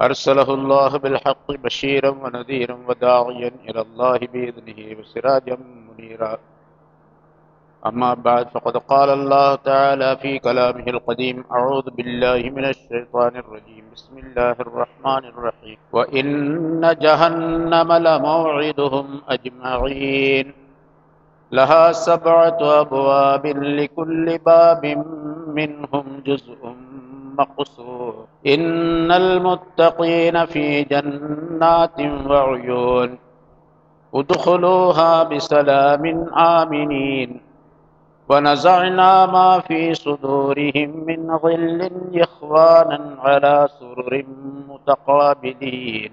أرسله الله بالحق بشيرا ونذيرا وداعيا إلى الله بإذنه وسراجا منيرا. أما بعد فقد قال الله تعالى في كلامه القديم أعوذ بالله من الشيطان الرجيم. بسم الله الرحمن الرحيم. وإن جهنم لموعدهم أجمعين. لها سبعة أبواب لكل باب منهم جزء مقصور إن المتقين في جنات وعيون. ادخلوها بسلام آمنين. ونزعنا ما في صدورهم من غل إخوانا على سرر متقابلين.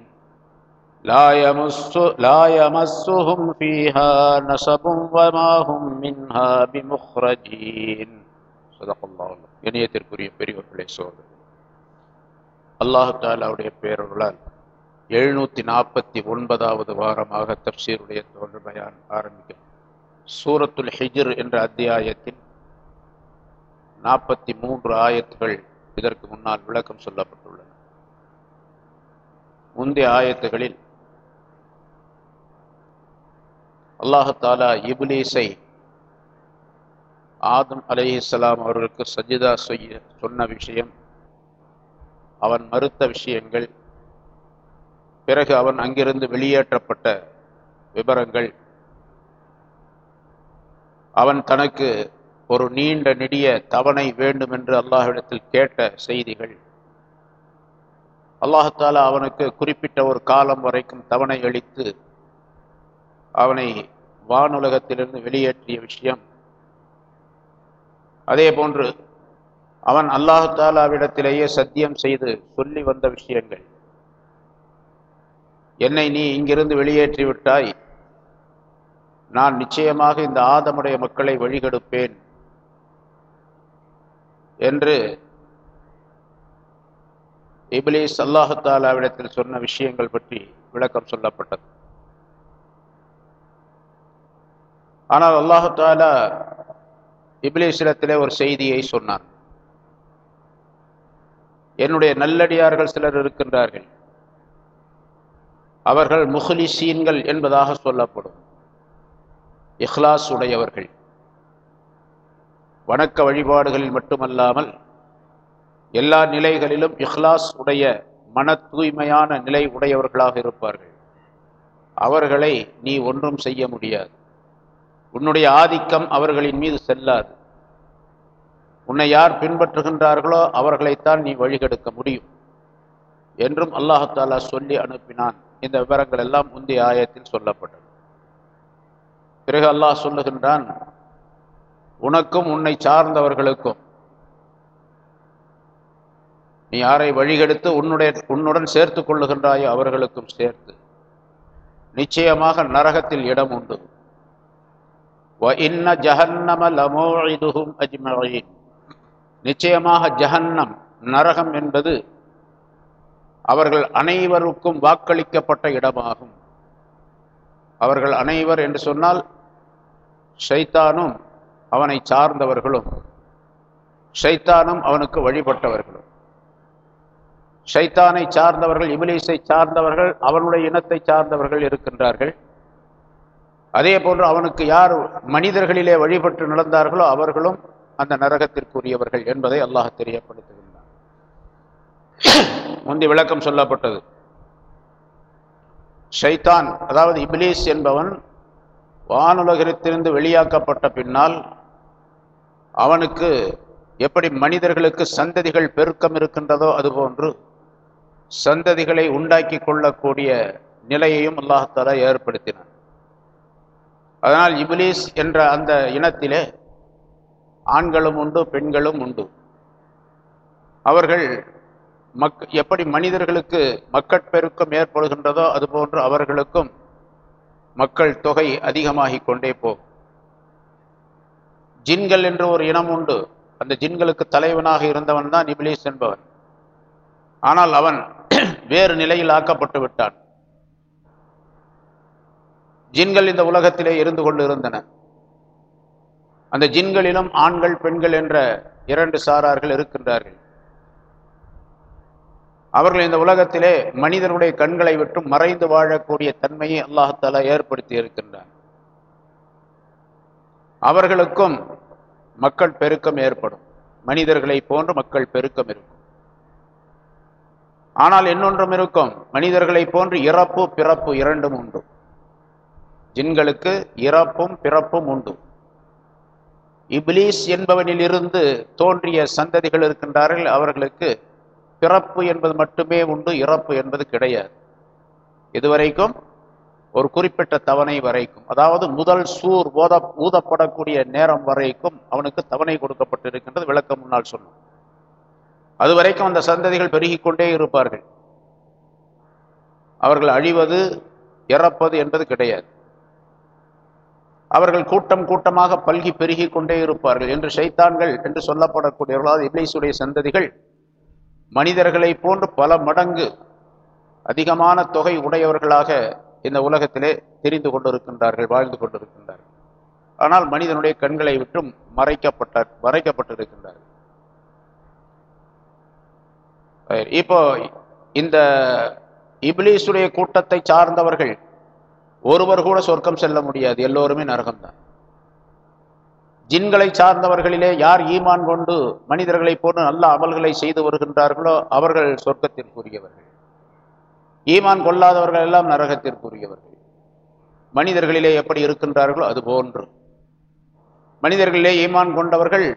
لا يمس لا يمسهم فيها نصب وما هم منها بمخرجين. சதகல்லாஹ் இணையத்திற்குரிய பெரியவர்களே சோதர். அல்லாஹு தாலாவுடைய பேரொருளால் நாற்பத்தி ஒன்பதாவது வாரமாக தப்சீருடைய தோல்மையான் ஆரம்பிக்கும் சூரத்துல் ஹிஜர் என்ற அத்தியாயத்தின் நாற்பத்தி மூன்று ஆயத்துகள் இதற்கு முன்னால் விளக்கம் சொல்லப்பட்டுள்ளன. முந்தைய ஆயத்துகளில் அல்லாஹாலா இப்லீஸை ஆதம் அலிஹிஸ்லாம் அவர்களுக்கு சஜிதா செய்ய சொன்ன விஷயம் அவன் மறுத்த விஷயங்கள் பிறகு அவன் அங்கிருந்து வெளியேற்றப்பட்ட விவரங்கள் அவன் தனக்கு ஒரு நீண்ட நெடிய தவணை வேண்டும் என்று அல்லாஹிடத்தில் கேட்ட செய்திகள். அல்லாஹால அவனுக்கு குறிப்பிட்ட ஒரு காலம் வரைக்கும் தவணை அளித்து அவனை வானுலகத்திலிருந்து வெளியேற்றிய விஷயம் அதே போன்று அவன் அல்லாஹு தாலாவிடத்திலேயே சத்தியம் செய்து சொல்லி வந்த விஷயங்கள். என்னை நீ இங்கிருந்து வெளியேற்றி விட்டாய். நான் நிச்சயமாக இந்த ஆதமுடைய மக்களை வழிகெடுப்பேன் என்று இபிலிஸ் அல்லாஹாலாவிடத்தில் சொன்ன விஷயங்கள் பற்றி விளக்கம் சொல்லப்பட்டது. ஆனால் அல்லாஹாலா தாலா ஒரு செய்தியை சொன்னார். என்னுடைய நல்லடியார்கள் சிலர் இருக்கின்றார்கள். அவர்கள் முஹ்லிசீன்கள் என்பதாக சொல்லப்படும். இஹ்லாஸ் உடையவர்கள். வணக்க வழிபாடுகளில் மட்டுமல்லாமல் எல்லா நிலைகளிலும் இஹ்லாஸ் உடைய மன தூய்மையான நிலை உடையவர்களாக இருப்பார்கள். அவர்களை நீ ஒன்றும் செய்ய முடியாது. உன்னுடைய ஆதிக்கம் அவர்களின் மீது செல்லாது. உன்னை யார் பின்பற்றுகின்றார்களோ அவர்களைத்தான் நீ வழிகெடுக்க முடியும் என்றும் அல்லாஹாலா சொல்லி அனுப்பினான். இந்த விவரங்கள் எல்லாம் முந்தைய ஆயத்தில் சொல்லப்பட்டது. பிறகு அல்லாஹ் சொல்லுகின்றான் உனக்கும் உன்னை சார்ந்தவர்களுக்கும் நீ யாரை வழிகெடுத்து உன்னுடைய உன்னுடன் சேர்த்து கொள்ளுகின்றாயோ அவர்களுக்கும் சேர்த்து. நிச்சயமாக நரகத்தில் இடம் உண்டு. நிச்சயமாக ஜஹன்னம் நரகம் என்பது அவர்கள் அனைவருக்கும் வாக்களிக்கப்பட்ட இடமாகும். அவர்கள் அனைவர் என்று சொன்னால் ஷைத்தானும் அவனை சார்ந்தவர்களும் ஷைத்தானும் அவனுக்கு வழிபட்டவர்களும். ஷைத்தானை சார்ந்தவர்கள் இபிலீஸை சார்ந்தவர்கள் அவனுடைய இனத்தை சார்ந்தவர்கள் இருக்கின்றார்கள். அதே போன்று அவனுக்கு யார் மனிதர்களிலே வழிபட்டு நடந்தார்களோ அவர்களும் அந்த நரகத்திற்குரியவர்கள் என்பதை அல்லாஹ் தெரியப்படுத்துகின்றான். முந்தி விளக்கம் சொல்லப்பட்டது. ஷைத்தான் அதாவது இபிலீஸ் என்பவன் வானுலகத்திலிருந்து வெளியாக்கப்பட்ட பின்னால் அவனுக்கு எப்படி மனிதர்களுக்கு சந்ததிகள் பெருக்கம் இருக்கின்றதோ அதுபோன்று சந்ததிகளை உண்டாக்கி கொள்ளக்கூடிய நிலையையும் அல்லாஹாலா ஏற்படுத்தினான். அதனால் இபிலீஸ் என்ற அந்த இனத்திலே ஆண்களும் உண்டு பெண்களும் உண்டு. அவர்கள் மக் எப்படி மனிதர்களுக்கு மக்கட்பெருக்கம் ஏற்படுகின்றதோ அதுபோன்று அவர்களுக்கும் மக்கள் தொகை அதிகமாகிக் கொண்டே போகும். ஜின்கள் என்று ஒரு இனம் உண்டு. அந்த ஜின்களுக்கு தலைவனாக இருந்தவன் தான் இபிலிஸ் என்பவன். ஆனால் அவன் வேறு நிலையில் ஆக்கப்பட்டு விட்டான். ஜின்கள் இந்த உலகத்திலே இருந்து கொண்டு இருந்தன அந்த ஜின்களிலும் ஆண்கள் பெண்கள் என்ற இரண்டு சாரார்கள் இருக்கின்றார்கள். அவர்கள் இந்த உலகத்திலே மனிதனுடைய கண்களை விட்டு மறைந்து வாழக்கூடிய தன்மையை அல்லாஹாலா ஏற்படுத்தி இருக்கின்றார் அவர்களுக்கும் மக்கள் பெருக்கம் ஏற்படும். மனிதர்களை போன்று மக்கள் பெருக்கம் இருக்கும். ஆனால் இன்னொன்றும் இருக்கும். மனிதர்களை போன்று இறப்பு பிறப்பு இரண்டும் உண்டு. ஜின்களுக்கு இறப்பும் பிறப்பும் உண்டு. இப்லீஸ் என்பவனிலிருந்து தோன்றிய சந்ததிகள் இருக்கின்றார்கள் அவர்களுக்கு பிறப்பு என்பது மட்டுமே உண்டு இறப்பு என்பது கிடையாது. இதுவரைக்கும் ஒரு குறிப்பிட்ட தவணை வரைக்கும் அதாவது முதல் சூர் ஓத ஊதப்படக்கூடிய நேரம் வரைக்கும் அவனுக்கு தவணை கொடுக்கப்பட்டிருக்கின்றது விளக்கம் முன்னால் சொன்னோம் அது வரைக்கும் அந்த சந்ததிகள் பெருகிக்கொண்டே இருப்பார்கள். அவர்கள் அழிவது இறப்பது என்பது கிடையாது. அவர்கள் கூட்டம் கூட்டமாக பல்கி பெருகி கொண்டே இருப்பார்கள் என்று சைத்தான்கள் என்று சொல்லப்படக்கூடியவர்களால் அதாவது சந்ததிகள் மனிதர்களை போன்று பல மடங்கு அதிகமான தொகை உடையவர்களாக இந்த உலகத்திலே தெரிந்து கொண்டிருக்கின்றார்கள் வாழ்ந்து கொண்டிருக்கின்றார்கள். ஆனால் மனிதனுடைய கண்களை விட்டும் மறைக்கப்பட்ட மறைக்கப்பட்டிருக்கின்றார்கள். இப்போ இந்த இப்லீசுடைய கூட்டத்தை சார்ந்தவர்கள் ஒருவர் கூட சொர்க்கம் செல்ல முடியாது. எல்லோருமே நரகம்தான். ஜின்களை சார்ந்தவர்களிலே யார் ஈமான் கொண்டு மனிதர்களை போன்று நல்ல அமல்களை செய்து வருகின்றார்களோ அவர்கள் சொர்க்கத்திற்குரியவர்கள். ஈமான் கொள்ளாதவர்கள் எல்லாம் நரகத்திற்குரியவர்கள். மனிதர்களிலே எப்படி இருக்கின்றார்களோ அது போன்று. மனிதர்களிலே ஈமான் கொண்டவர்கள்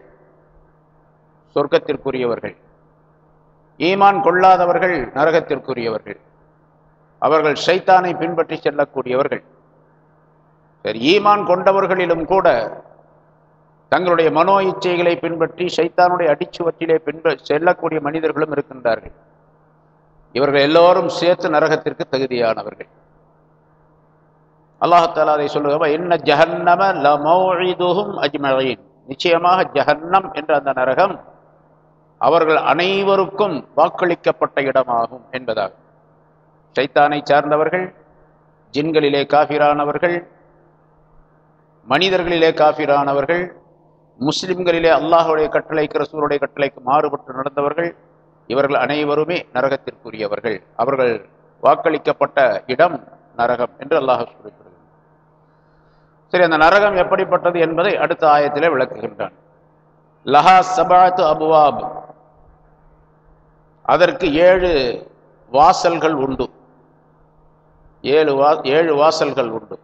சொர்க்கத்திற்குரியவர்கள். ஈமான் கொள்ளாதவர்கள் நரகத்திற்குரியவர்கள். அவர்கள் சைத்தானை பின்பற்றி செல்லக்கூடியவர்கள். சரி ஈமான் கொண்டவர்களிலும் கூட தங்களுடைய மனோ இச்சைகளை பின்பற்றி சைத்தானுடைய அடிச்சுவற்றிலே பின்ப செல்லக்கூடிய மனிதர்களும் இருக்கின்றார்கள். இவர்கள் எல்லோரும் சேர்த்து நரகத்திற்கு தகுதியானவர்கள். அல்லாஹால அதை சொல்லுக என்ன ஜஹன்னம லமௌதுகும் அஜ்மஈன் நிச்சயமாக ஜஹன்னம் என்ற அந்த நரகம் அவர்கள் அனைவருக்கும் வாக்களிக்கப்பட்ட இடமாகும் என்பதாகும். சைத்தானை சார்ந்தவர்கள் ஜின்களிலே காபிரானவர்கள் மனிதர்களிலே காஃபிரானவர்கள் முஸ்லிம்களிலே அல்லாஹுடைய கட்டளைக்கு ரசூருடைய கட்டளைக்கு மாறுபட்டு நடந்தவர்கள் இவர்கள் அனைவருமே நரகத்திற்குரியவர்கள். அவர்கள் வாக்களிக்கப்பட்ட இடம் நரகம் என்று அல்லாஹ் குறிப்பிடுகிறார் சரி அந்த நரகம் எப்படிப்பட்டது என்பதை அடுத்த ஆயத்திலே விளக்குகின்றான். லஹா சபாத்து அபுவாப். அதற்கு ஏழு வாசல்கள் உண்டு. ஏழு வா ஏழு வாசல்கள் உண்டு.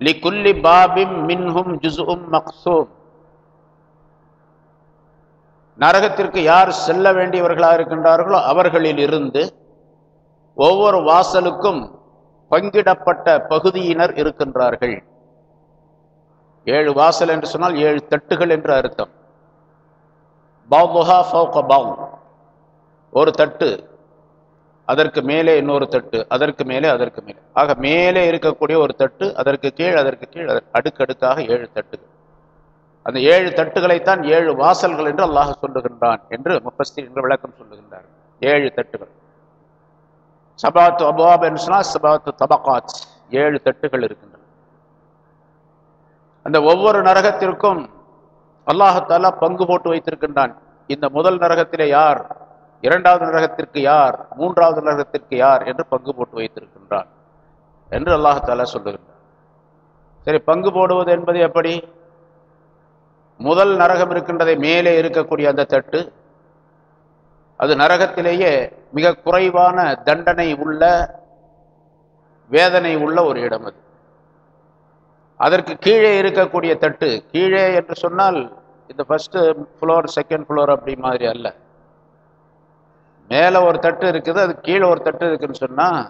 லிகுல்லி பாபிம் மின்ஹும் ஜுசும் மக்சூம். நரகத்திற்கு யார் செல்ல வேண்டியவர்களாக இருக்கின்றார்களோ அவர்களில் இருந்து ஒவ்வொரு வாசலுக்கும் பங்கிடப்பட்ட பகுதியினர் இருக்கின்றார்கள். ஏழு வாசல் என்று சொன்னால் ஏழு தட்டுகள் என்று அர்த்தம். பாவுஹா ஃபவுக பாவ். ஒரு தட்டு அதற்கு மேலே இன்னொரு தட்டு அதற்கு மேலே அதற்கு மேலே. ஆக மேலே இருக்கக்கூடிய ஒரு தட்டு அதற்கு கீழ் அதற்கு கீழ் அடுக்கடுக்காக ஏழு தட்டுகள். அந்த ஏழு தட்டுகளைத்தான் ஏழு வாசல்கள் என்று அல்லாஹ் சொல்லுகின்றான் என்று முப்பஸ்தி என்று விளக்கம் சொல்லுகின்றார் ஏழு தட்டுகள். சபாத்து அபாப் என்று சொன்னால் சபாத்து தபகாத் ஏழு தட்டுகள் இருக்கின்றன. அந்த ஒவ்வொரு நரகத்திற்கும் அல்லாஹத்தாலா பங்கு போட்டு வைத்திருக்கின்றான். இந்த முதல் நரகத்திலே யார்? இரண்டாவது நரகத்திற்கு யார் மூன்றாவது நரகத்திற்கு யார் என்று பங்கு போட்டு வைத்திருக்கின்றான் என்று அல்லாஹால சொல்லுகின்றான். சரி பங்கு போடுவது என்பது எப்படி? முதல் நரகம் இருக்கின்றதை மேலே இருக்கக்கூடிய அந்த தட்டு அது நரகத்திலேயே மிக குறைவான தண்டனை உள்ள வேதனை உள்ள ஒரு இடம் அது. அதற்கு கீழே இருக்கக்கூடிய தட்டு கீழே என்று சொன்னால் இந்த ஃபஸ்ட்டு ஃப்ளோர் செகண்ட் ஃப்ளோர் அப்படி மாதிரி அல்ல. மேலே ஒரு தட்டு இருக்குது அது கீழே ஒரு தட்டு இருக்குதுன்னு சொன்னால்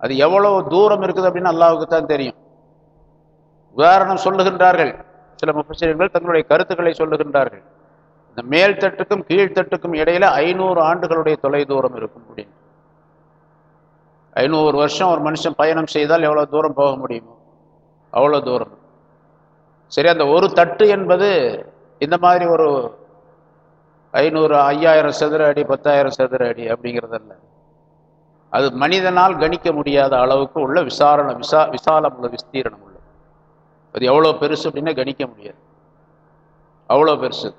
அது எவ்வளோ தூரம் இருக்குது அப்படின்னு அல்லாவுக்கு தான் தெரியும். உதாரணம் சொல்லுகின்றார்கள். சில முப்பசிரியர்கள் தங்களுடைய கருத்துக்களை சொல்லுகின்றார்கள். இந்த மேல் தட்டுக்கும் கீழ்த்தட்டுக்கும் இடையில ஐநூறு ஆண்டுகளுடைய தொலை தூரம் இருக்கும் அப்படின்னு. ஐநூறு வருஷம் ஒரு மனுஷன் பயணம் செய்தால் எவ்வளோ தூரம் போக முடியுமோ? அவ்வளோ தூரம். சரி அந்த ஒரு தட்டு என்பது இந்த மாதிரி ஒரு ஐநூறு ஐயாயிரம் சதுர அடி பத்தாயிரம் சதுர அடி அப்படிங்கிறதல்ல அது மனிதனால் கணிக்க முடியாத அளவுக்கு உள்ள விசாரணை விசா விசாலம் உள்ள விஸ்தீரணம் உள்ள. அது எவ்வளோ பெருசு அப்படின்னா கணிக்க முடியாது. அவ்வளோ பெருசு.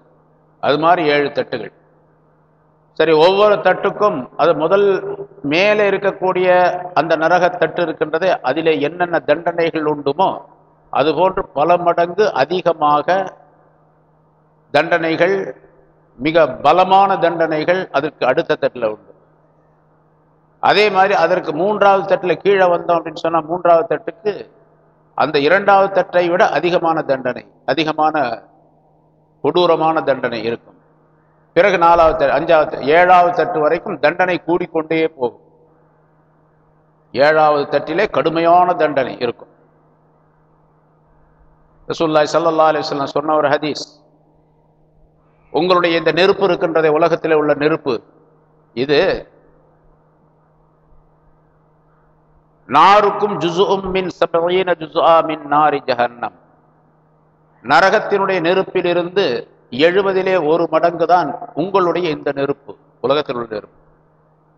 அது மாதிரி ஏழு தட்டுகள். சரி ஒவ்வொரு தட்டுக்கும் அது முதல் மேலே இருக்கக்கூடிய அந்த நரக தட்டு இருக்கின்றதே அதிலே என்னென்ன தண்டனைகள் உண்டுமோ அதுபோன்று பல மடங்கு அதிகமாக தண்டனைகள் மிக பலமான தண்டனைகள் அதற்கு அடுத்த தட்டில் உண்டு. அதே மாதிரி அதற்கு மூன்றாவது தட்டில் கீழே வந்தோம் அப்படின்னு சொன்னா மூன்றாவது தட்டுக்கு அந்த இரண்டாவது தட்டை விட அதிகமான தண்டனை அதிகமான கொடூரமான தண்டனை இருக்கும். பிறகு நாலாவது தட்டு அஞ்சாவது ஏழாவது தட்டு வரைக்கும் தண்டனை கூடிக்கொண்டே போகும். ஏழாவது தட்டிலே கடுமையான தண்டனை இருக்கும். ரசூல்லாய் சல்லா அலிஸ்லாம் சொன்ன ஒரு ஹதீஸ். உங்களுடைய இந்த நெருப்பு இருக்கின்றதே உலகத்திலே உள்ள நெருப்பு. இது நாருக்கும் ஜுசும் மின் சபீன ஜுசுஆ மின் நாரி ஜஹன்னம். நரகத்தினுடைய நெருப்பிலிருந்து எழுபதிலே ஒரு மடங்கு தான் உங்களுடைய இந்த நெருப்பு உலகத்தில் உள்ள நெருப்பு.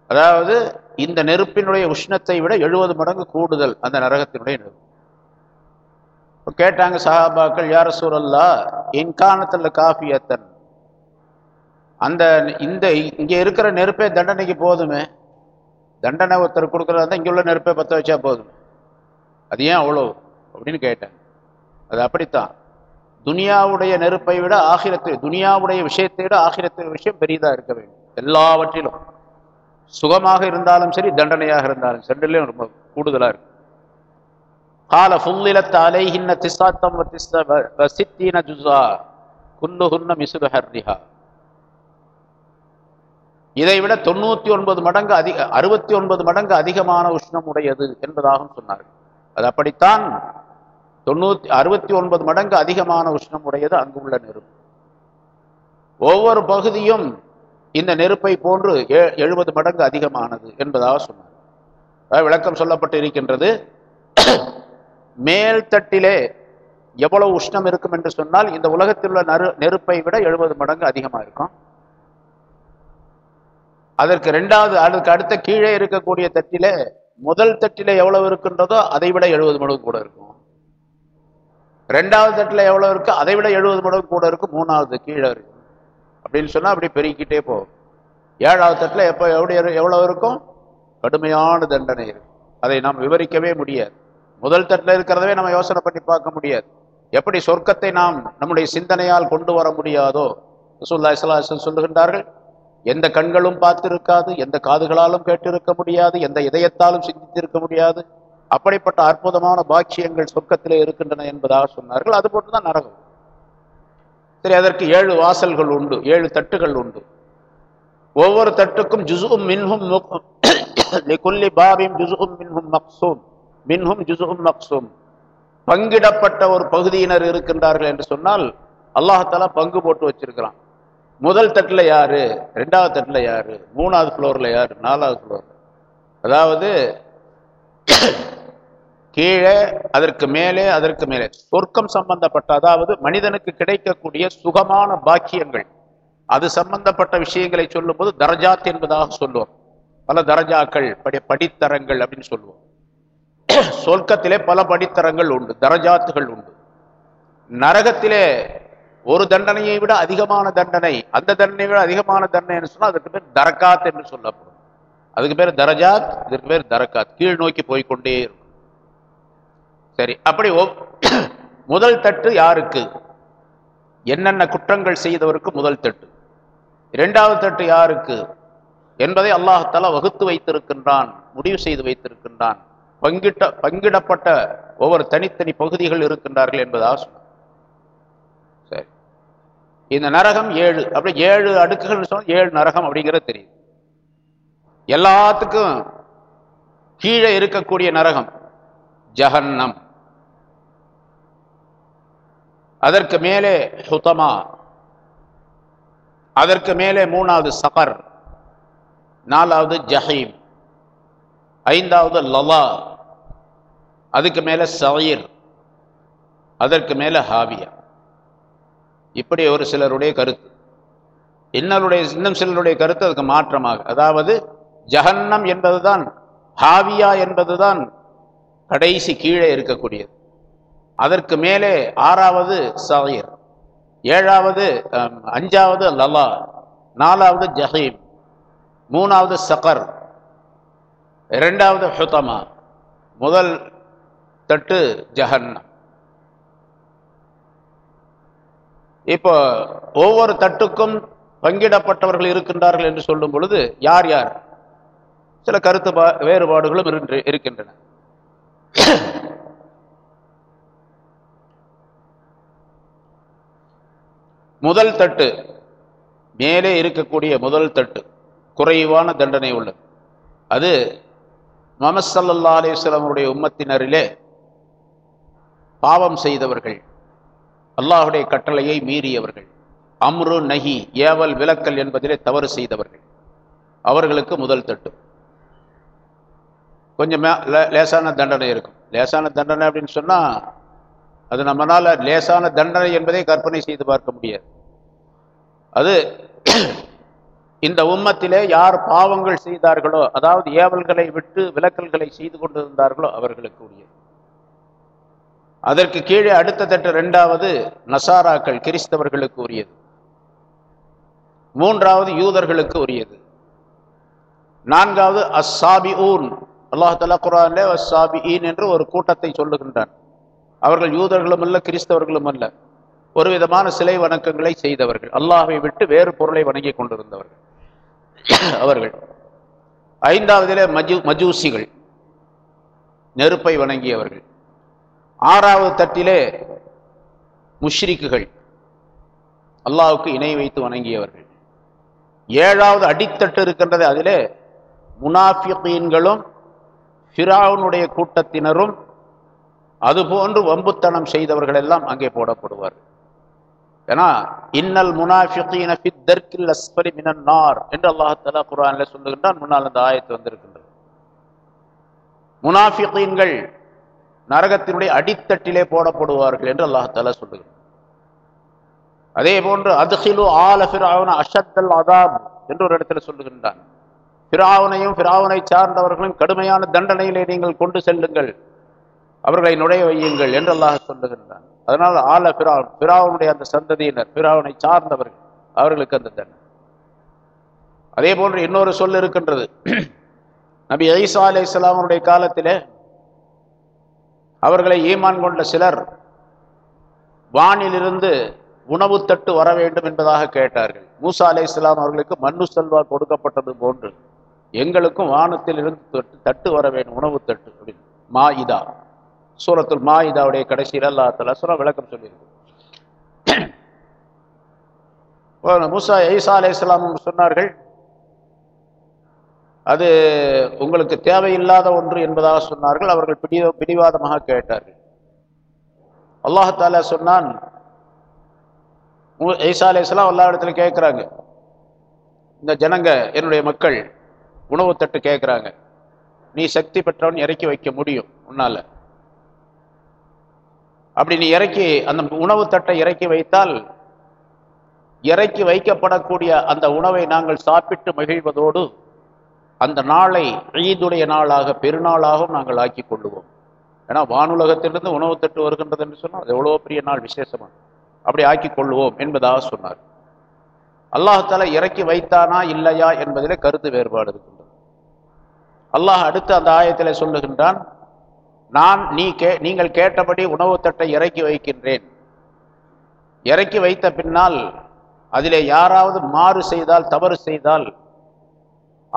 அதாவது இந்த நெருப்பினுடைய உஷ்ணத்தை விட எழுபது மடங்கு கூடுதல் அந்த நரகத்தினுடைய நெருப்பு. கேட்டாங்க சஹாபாக்கள் யார சூழல்லா இன்கானத்தில் காஃபியத்தன் அந்த இந்த இங்கே இருக்கிற நெருப்பே தண்டனைக்கு போதுமே. தண்டனை ஒருத்தர் கொடுக்குறதா இருந்தால் இங்கே உள்ள நெருப்பை பற்ற வச்சா போதும். அது ஏன் அவ்வளோ அப்படின்னு கேட்டேன். அது அப்படித்தான். துனியாவுடைய நெருப்பை விட ஆகிரத்து துனியாவுடைய விஷயத்தை விட ஆகிரத்து விஷயம் பெரியதாக இருக்க வேண்டும். எல்லாவற்றிலும். சுகமாக இருந்தாலும் சரி தண்டனையாக இருந்தாலும் ரெண்டுலயும் ரொம்ப கூடுதலாக இருக்கும் கால ஃபுல்லிலத் அலைஹின்ன திசாத்தம் வ ஜுசா வ- வ சித்தீன குல்லுஹுன்ன இதைவிட இதை விட தொண்ணூத்தி ஒன்பது மடங்கு அதிக அறுபத்தி ஒன்பது மடங்கு அதிகமான உஷ்ணம் உடையது என்பதாகவும் சொன்னார்கள். அது அப்படித்தான் தொண்ணூத்தி அறுபத்தி ஒன்பது மடங்கு அதிகமான உஷ்ணம் உடையது அங்கு உள்ள நெருப்பு. ஒவ்வொரு பகுதியும் இந்த நெருப்பை போன்று எ- எழுபது மடங்கு அதிகமானது என்பதாக சொன்னார் அதாவது விளக்கம் சொல்லப்பட்டு இருக்கின்றது மேல் தட்டிலே எவ்வளவு உஷ்ணம் இருக்கும் என்று சொன்னால் இந்த உலகத்தில் உள்ள நெருப்பை விட எழுபது மடங்கு அதிகமா இருக்கும். அதற்கு ரெண்டாவது அதுக்கு அடுத்த கீழே இருக்கக்கூடிய தட்டில முதல் தட்டில எவ்வளவு இருக்கின்றதோ அதை விட எழுபது மடங்கு கூட இருக்கும். ரெண்டாவது தட்டில் எவ்வளவு இருக்கு அதை விட எழுபது மடங்கு கூட இருக்கும். மூணாவது கீழே இருக்கும். அப்படின்னு சொன்னா அப்படி பெருக்கிட்டே போகும். ஏழாவது தட்டில் எப்போ எப்படி எவ்வளவு இருக்கும்? கடுமையான தண்டனை இருக்கு. அதை நாம் விவரிக்கவே முடியாது. முதல் தட்டில் இருக்கிறதவே நம்ம யோசனை பண்ணி பார்க்க முடியாது. எப்படி சொர்க்கத்தை நாம் நம்முடைய சிந்தனையால் கொண்டு வர முடியாதோ? ரசூல்லா இஸ்லாசன் சொல்லுகின்றார்கள் எந்த கண்களும் பார்த்திருக்காது எந்த காதுகளாலும் கேட்டிருக்க முடியாது எந்த இதயத்தாலும் சிந்தித்திருக்க முடியாது. அப்படிப்பட்ட அற்புதமான பாக்கியங்கள் சொர்க்கத்திலே இருக்கின்றன என்பதாக சொன்னார்கள். அது போட்டுதான் நரகம். சரி அதற்கு ஏழு வாசல்கள் உண்டு ஏழு தட்டுகள் உண்டு. ஒவ்வொரு தட்டுக்கும் ஜுசும் மின்ஹும் முக்- லிகுல்லி ஜுசும் மின்ஹும் மக்சூம் மின்ஹும் ஜுசும் மக்சூம். பங்கிடப்பட்ட ஒரு பகுதியினர் இருக்கின்றார்கள் என்று சொன்னால் அல்லாஹாலா பங்கு போட்டு வச்சிருக்கிறான். முதல் தட்டில் யாரு? ரெண்டாவது தட்டில் யாரு? மூணாவது ஃப்ளோரில் யாரு? நாலாவது ஃப்ளோர் அதாவது கீழே அதற்கு மேலே அதற்கு மேலே. சொர்க்கம் சம்பந்தப்பட்ட அதாவது மனிதனுக்கு கிடைக்கக்கூடிய சுகமான பாக்கியங்கள். அது சம்பந்தப்பட்ட விஷயங்களை சொல்லும்போது தரஜாத் என்பதாக சொல்லுவோம். பல தரஜாக்கள் படி படித்தரங்கள் அப்படின்னு சொல்லுவோம். சொர்க்கத்திலே பல படித்தரங்கள் உண்டு தரஜாத்துகள் உண்டு. நரகத்திலே ஒரு தண்டனையை விட அதிகமான தண்டனை அந்த தண்டனை விட அதிகமான தண்டனை சொன்னால் அதுக்கு பேர் தரக்காத் என்று சொல்லப்படும். அதுக்கு பேர் தரஜாத் இதுக்கு பேர் தரக்காத் கீழ் நோக்கி போய்க்கொண்டே இருக்கும். சரி அப்படி முதல் தட்டு யாருக்கு? என்னென்ன குற்றங்கள் செய்தவருக்கு முதல் தட்டு? இரண்டாவது தட்டு யாருக்கு? என்பதை அல்லாஹால வகுத்து வைத்திருக்கின்றான் முடிவு செய்து வைத்திருக்கின்றான். பங்கிட்ட பங்கிடப்பட்ட ஒவ்வொரு தனித்தனி பகுதிகள் இருக்கின்றார்கள் என்பதாக இந்த நரகம் ஏழு. அப்படி ஏழு அடுக்குகள் சொன்னால் ஏழு நரகம் அப்படிங்கிறது தெரியுது. எல்லாத்துக்கும் கீழே இருக்கக்கூடிய நரகம் ஜஹன்னம். அதற்கு மேலே ஹுதமா. அதற்கு மேலே மூணாவது சகர் நாலாவது ஜஹீம். ஐந்தாவது லலா. அதுக்கு மேலே சயீர் அதற்கு மேலே ஹாவியா. இப்படி ஒரு சிலருடைய கருத்து. இன்னருடைய இன்னும் சிலருடைய கருத்து அதுக்கு மாற்றமாக. அதாவது ஜஹன்னம் என்பதுதான் ஹாவியா என்பதுதான் கடைசி கீழே இருக்கக்கூடியது. அதற்கு மேலே ஆறாவது சயீர் ஏழாவது அஞ்சாவது லலா நாலாவது ஜஹீம் மூணாவது சகர் இரண்டாவது ஹுதமா முதல் தட்டு ஜஹன்னம். இப்போ ஒவ்வொரு தட்டுக்கும் பங்கிடப்பட்டவர்கள் இருக்கின்றார்கள் என்று சொல்லும் பொழுது யார் யார்? சில கருத்து வேறுபாடுகளும் இருக்கின்றன. முதல் தட்டு மேலே இருக்கக்கூடிய முதல் தட்டு குறைவான தண்டனை உள்ளது. அது முகமது சல்லா அலிஸ்லாமுடைய உம்மத்தினரிலே பாவம் செய்தவர்கள் அல்லாஹுடைய கட்டளையை மீறியவர்கள். அம்ரு நஹி ஏவல் விலக்கல் என்பதிலே தவறு செய்தவர்கள். அவர்களுக்கு முதல் தட்டு. கொஞ்சம் லேசான தண்டனை இருக்கும். லேசான தண்டனை அப்படின்னு சொன்னா அது நம்மனால லேசான தண்டனை என்பதை கற்பனை செய்து பார்க்க முடியாது. அது இந்த உம்மத்திலே யார் பாவங்கள் செய்தார்களோ அதாவது ஏவல்களை விட்டு விலக்கல்களை செய்து கொண்டிருந்தார்களோ அவர்களுக்கு உரியது. அதற்கு கீழே அடுத்த தட்டு ரெண்டாவது நசாராக்கள் கிறிஸ்தவர்களுக்கு உரியது. மூன்றாவது யூதர்களுக்கு உரியது. நான்காவது அஸ்ஸாபி ஊன் அல்லாஹ் தலா அஸ்ஸாபி ஈன் என்று ஒரு கூட்டத்தை சொல்லுகின்றான். அவர்கள் யூதர்களும் அல்ல கிறிஸ்தவர்களும் அல்ல. ஒரு விதமான சிலை வணக்கங்களை செய்தவர்கள். அல்லாஹை விட்டு வேறு பொருளை வணங்கி கொண்டிருந்தவர்கள். அவர்கள். ஐந்தாவதிலே மஜு மஜூசிகள். நெருப்பை வணங்கியவர்கள். ஆறாவது தட்டிலே முஷ்ரிக்குகள். அல்லாவுக்கு இணை வைத்து வணங்கியவர்கள். ஏழாவது அடித்தட்டு இருக்கின்றது அதிலே முனாஃபிகீன்களும் ஃபிராவுனுடைய கூட்டத்தினரும் அதுபோன்று வம்புத்தனம் செய்தவர்கள் எல்லாம் அங்கே போடப்படுவார் ஏன்னா இன்னல் முனாஃபிகீன ஃபித் தர்க்கில் அஸ்பரி மினன் நார் என்று அல்லாஹ் குரானில் சொல்லுகின்றான். முன்னால் அந்த ஆயத்து வந்திருக்கின்றது. முனாஃபிகீன்கள் நரகத்தினுடைய அடித்தட்டிலே போடப்படுவார்கள் என்று அல்லாஹ் தஆலா சொல்லுகிறான். அதே போன்று அதுகிலு ஆல ஃபிரௌன அஷத்தல் அதாப் என்று ஒரு இடத்துல சொல்லுகின்றான். பிராவனையும் பிராவனை சார்ந்தவர்களும் கடுமையான தண்டனையிலே நீங்கள் கொண்டு செல்லுங்கள். அவர்களை நுழைய வையுங்கள் என்று அல்லாஹ் சொல்லுகின்றான். அதனால் ஆல பிராவன் பிராவனுடைய அந்த சந்ததியினர் பிராவனை சார்ந்தவர்கள் அவர்களுக்கு அந்த தண்டனை. அதே போன்று இன்னொரு சொல் இருக்கின்றது. நபி ஐசா அலை இஸ்லாமனுடைய காலத்திலே அவர்களை ஈமான் கொண்ட சிலர் வானிலிருந்து உணவு தட்டு வர வேண்டும் என்பதாக கேட்டார்கள். மூசா அலே இஸ்லாம் அவர்களுக்கு மண்ணு செல்வா கொடுக்கப்பட்டது போன்று எங்களுக்கும் வானத்தில் இருந்து தட்டு தட்டு வர வேண்டும் உணவு தட்டு அப்படின்னு. மாயிதா. சூரத்துல் மாயிதாவுடைய கடைசியில் அல்லா தலா சொல்ல விளக்கம் சொல்லியிருக்கு. மூசா ஐசா அலை இஸ்லாம் சொன்னார்கள் அது உங்களுக்கு தேவையில்லாத ஒன்று என்பதாக சொன்னார்கள். அவர்கள் பிடி பிடிவாதமாக கேட்டார்கள். அல்லாஹால சொன்னான் ஈசா அலேஸ்லாம் எல்லா இடத்துல கேட்குறாங்க. இந்த ஜனங்க என்னுடைய மக்கள் உணவு தட்டு கேட்குறாங்க. நீ சக்தி பெற்றவன் இறக்கி வைக்க முடியும் உன்னால். அப்படி நீ இறக்கி அந்த உணவு தட்டை இறக்கி வைத்தால் இறக்கி வைக்கப்படக்கூடிய அந்த உணவை நாங்கள் சாப்பிட்டு மகிழ்வதோடு அந்த நாளை ஈதுடைய நாளாக பெருநாளாகவும் நாங்கள் ஆக்கி கொள்ளுவோம். ஏன்னா வானுலகத்திலிருந்து உணவு தட்டு வருகின்றது என்று சொன்னால் அது எவ்வளோ பெரிய நாள் விசேஷமாக அப்படி ஆக்கி கொள்வோம் என்பதாக சொன்னார். அல்லாஹால இறக்கி வைத்தானா இல்லையா என்பதிலே கருத்து வேறுபாடு இருக்கின்றது. அல்லாஹ் அடுத்து அந்த ஆயத்தில் சொல்லுகின்றான் நான் நீ கே நீங்கள் கேட்டபடி உணவு தட்டை இறக்கி வைக்கின்றேன். இறக்கி வைத்த பின்னால் அதிலே யாராவது மாறு செய்தால் தவறு செய்தால்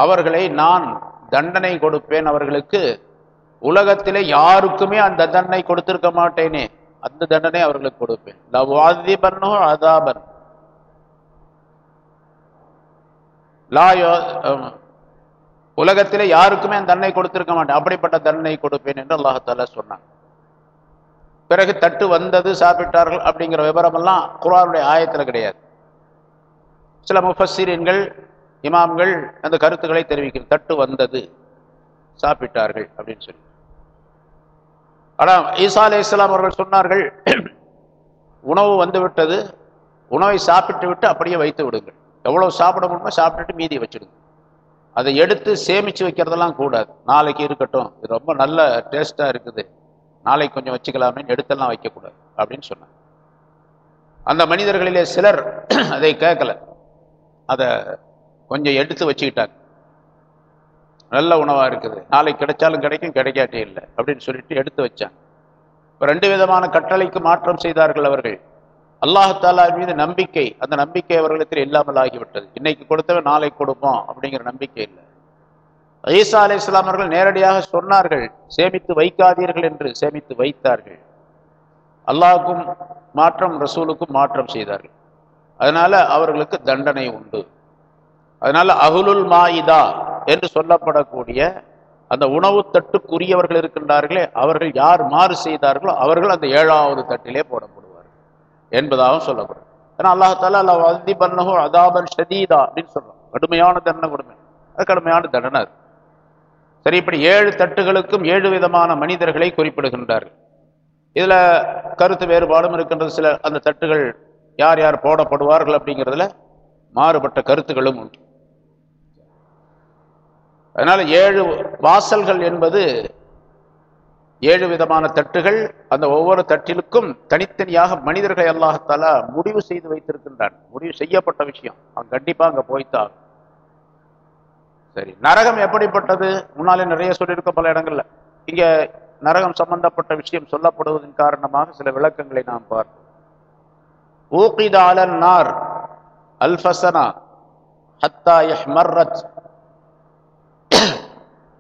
அவர்களை நான் தண்டனை கொடுப்பேன் அவர்களுக்கு. உலகத்திலே யாருக்குமே அந்த தண்டனை கொடுத்திருக்க மாட்டேனே. அந்த தண்டனை அவர்களுக்கு கொடுப்பேன். லவாதிபன்னோ அதாபன். லாயோ உலகத்திலே யாருக்குமே அந்த தண்டனை கொடுத்திருக்க மாட்டேன். அப்படிப்பட்ட தண்டனை கொடுப்பேன் என்று அல்லாஹால சொன்னான். பிறகு தட்டு வந்தது சாப்பிட்டார்கள் அப்படிங்கிற விவரமெல்லாம் குரானுடைய ஆயத்துல கிடையாது. சில முஃபஸ்ஸிரீன்கள் இமாம்கள் அந்த கருத்துக்களை தெரிவிக்கிறது தட்டு வந்தது. சாப்பிட்டார்கள் அப்படின்னு சொல்லி. ஆனால் ஈசா அலே இஸ்லாம் அவர்கள் சொன்னார்கள் உணவு வந்து விட்டது உணவை சாப்பிட்டு விட்டு அப்படியே வைத்து விடுங்கள். எவ்வளவு சாப்பிட முடியுமோ சாப்பிட்டுட்டு மீதி வச்சுடுங்க. அதை எடுத்து சேமிச்சு வைக்கிறதெல்லாம் கூடாது. நாளைக்கு இருக்கட்டும் இது ரொம்ப நல்ல டேஸ்ட்டாக இருக்குது. நாளைக்கு கொஞ்சம் வச்சுக்கலாமே எடுத்தெல்லாம் வைக்கக்கூடாது அப்படின்னு சொன்னாங்க. அந்த மனிதர்களிலே சிலர் அதை கேட்கல. அதை கொஞ்சம் எடுத்து வச்சுக்கிட்டாங்க நல்ல உணவா இருக்குது. நாளைக்கு கிடைச்சாலும் கிடைக்கும் கிடைக்காட்டே இல்லை அப்படின்னு சொல்லிட்டு எடுத்து வச்சாங்க இப்போ ரெண்டு விதமான கட்டளைக்கு மாற்றம் செய்தார்கள் அவர்கள். அல்லாஹாலா மீது நம்பிக்கை அந்த நம்பிக்கை அவர்களுக்கு இல்லாமல் ஆகிவிட்டது. இன்னைக்கு கொடுத்தவன் நாளைக்கு கொடுப்போம் அப்படிங்கிற நம்பிக்கை இல்லை. ஐசா அலி இஸ்லாம் அவர்கள் நேரடியாக சொன்னார்கள் சேமித்து வைக்காதீர்கள் என்று சேமித்து வைத்தார்கள். அல்லாஹுக்கும் மாற்றம் ரசூலுக்கும் மாற்றம் செய்தார்கள். அதனால அவர்களுக்கு தண்டனை உண்டு. அதனால அகுலுல் மாயிதா என்று சொல்லப்படக்கூடிய அந்த உணவு தட்டுக்குரியவர்கள் இருக்கின்றார்களே அவர்கள் யார் மாறு செய்தார்களோ அவர்கள் அந்த ஏழாவது தட்டிலே போடப்படுவார்கள் என்பதாகவும் சொல்லப்படும். ஏன்னா அல்லாஹால அல்ல வந்தி பண்ணகோ அதாபன் ஷதீதா அப்படின்னு சொல்றோம். கடுமையான தண்டனை கொடுமை. அது கடுமையான தண்டனை சரி இப்படி ஏழு தட்டுகளுக்கும் ஏழு விதமான மனிதர்களை குறிப்பிடுகின்றார்கள். இதில் கருத்து வேறுபாடும் இருக்கின்றது. சில அந்த தட்டுகள் யார் யார் போடப்படுவார்கள் அப்படிங்கிறதுல மாறுபட்ட கருத்துகளும் உண்டு. அதனால் ஏழு வாசல்கள் என்பது ஏழு விதமான தட்டுகள். அந்த ஒவ்வொரு தட்டிலுக்கும் தனித்தனியாக மனிதர்களை அல்லாஹத்தால முடிவு செய்து வைத்திருக்கின்றான். முடிவு செய்யப்பட்ட விஷயம். அவன் கண்டிப்பாக அங்க போய்த்தான். சரி நரகம் எப்படிப்பட்டது? முன்னாலே நிறைய சொல்லியிருக்க பல இடங்கள்ல. இங்கே நரகம் சம்பந்தப்பட்ட விஷயம் சொல்லப்படுவதன் காரணமாக சில விளக்கங்களை நாம் பார்ப்போம். ஊகித நார் அல்ஃபசனா ஹத்தா யஹ்மர்ரத்.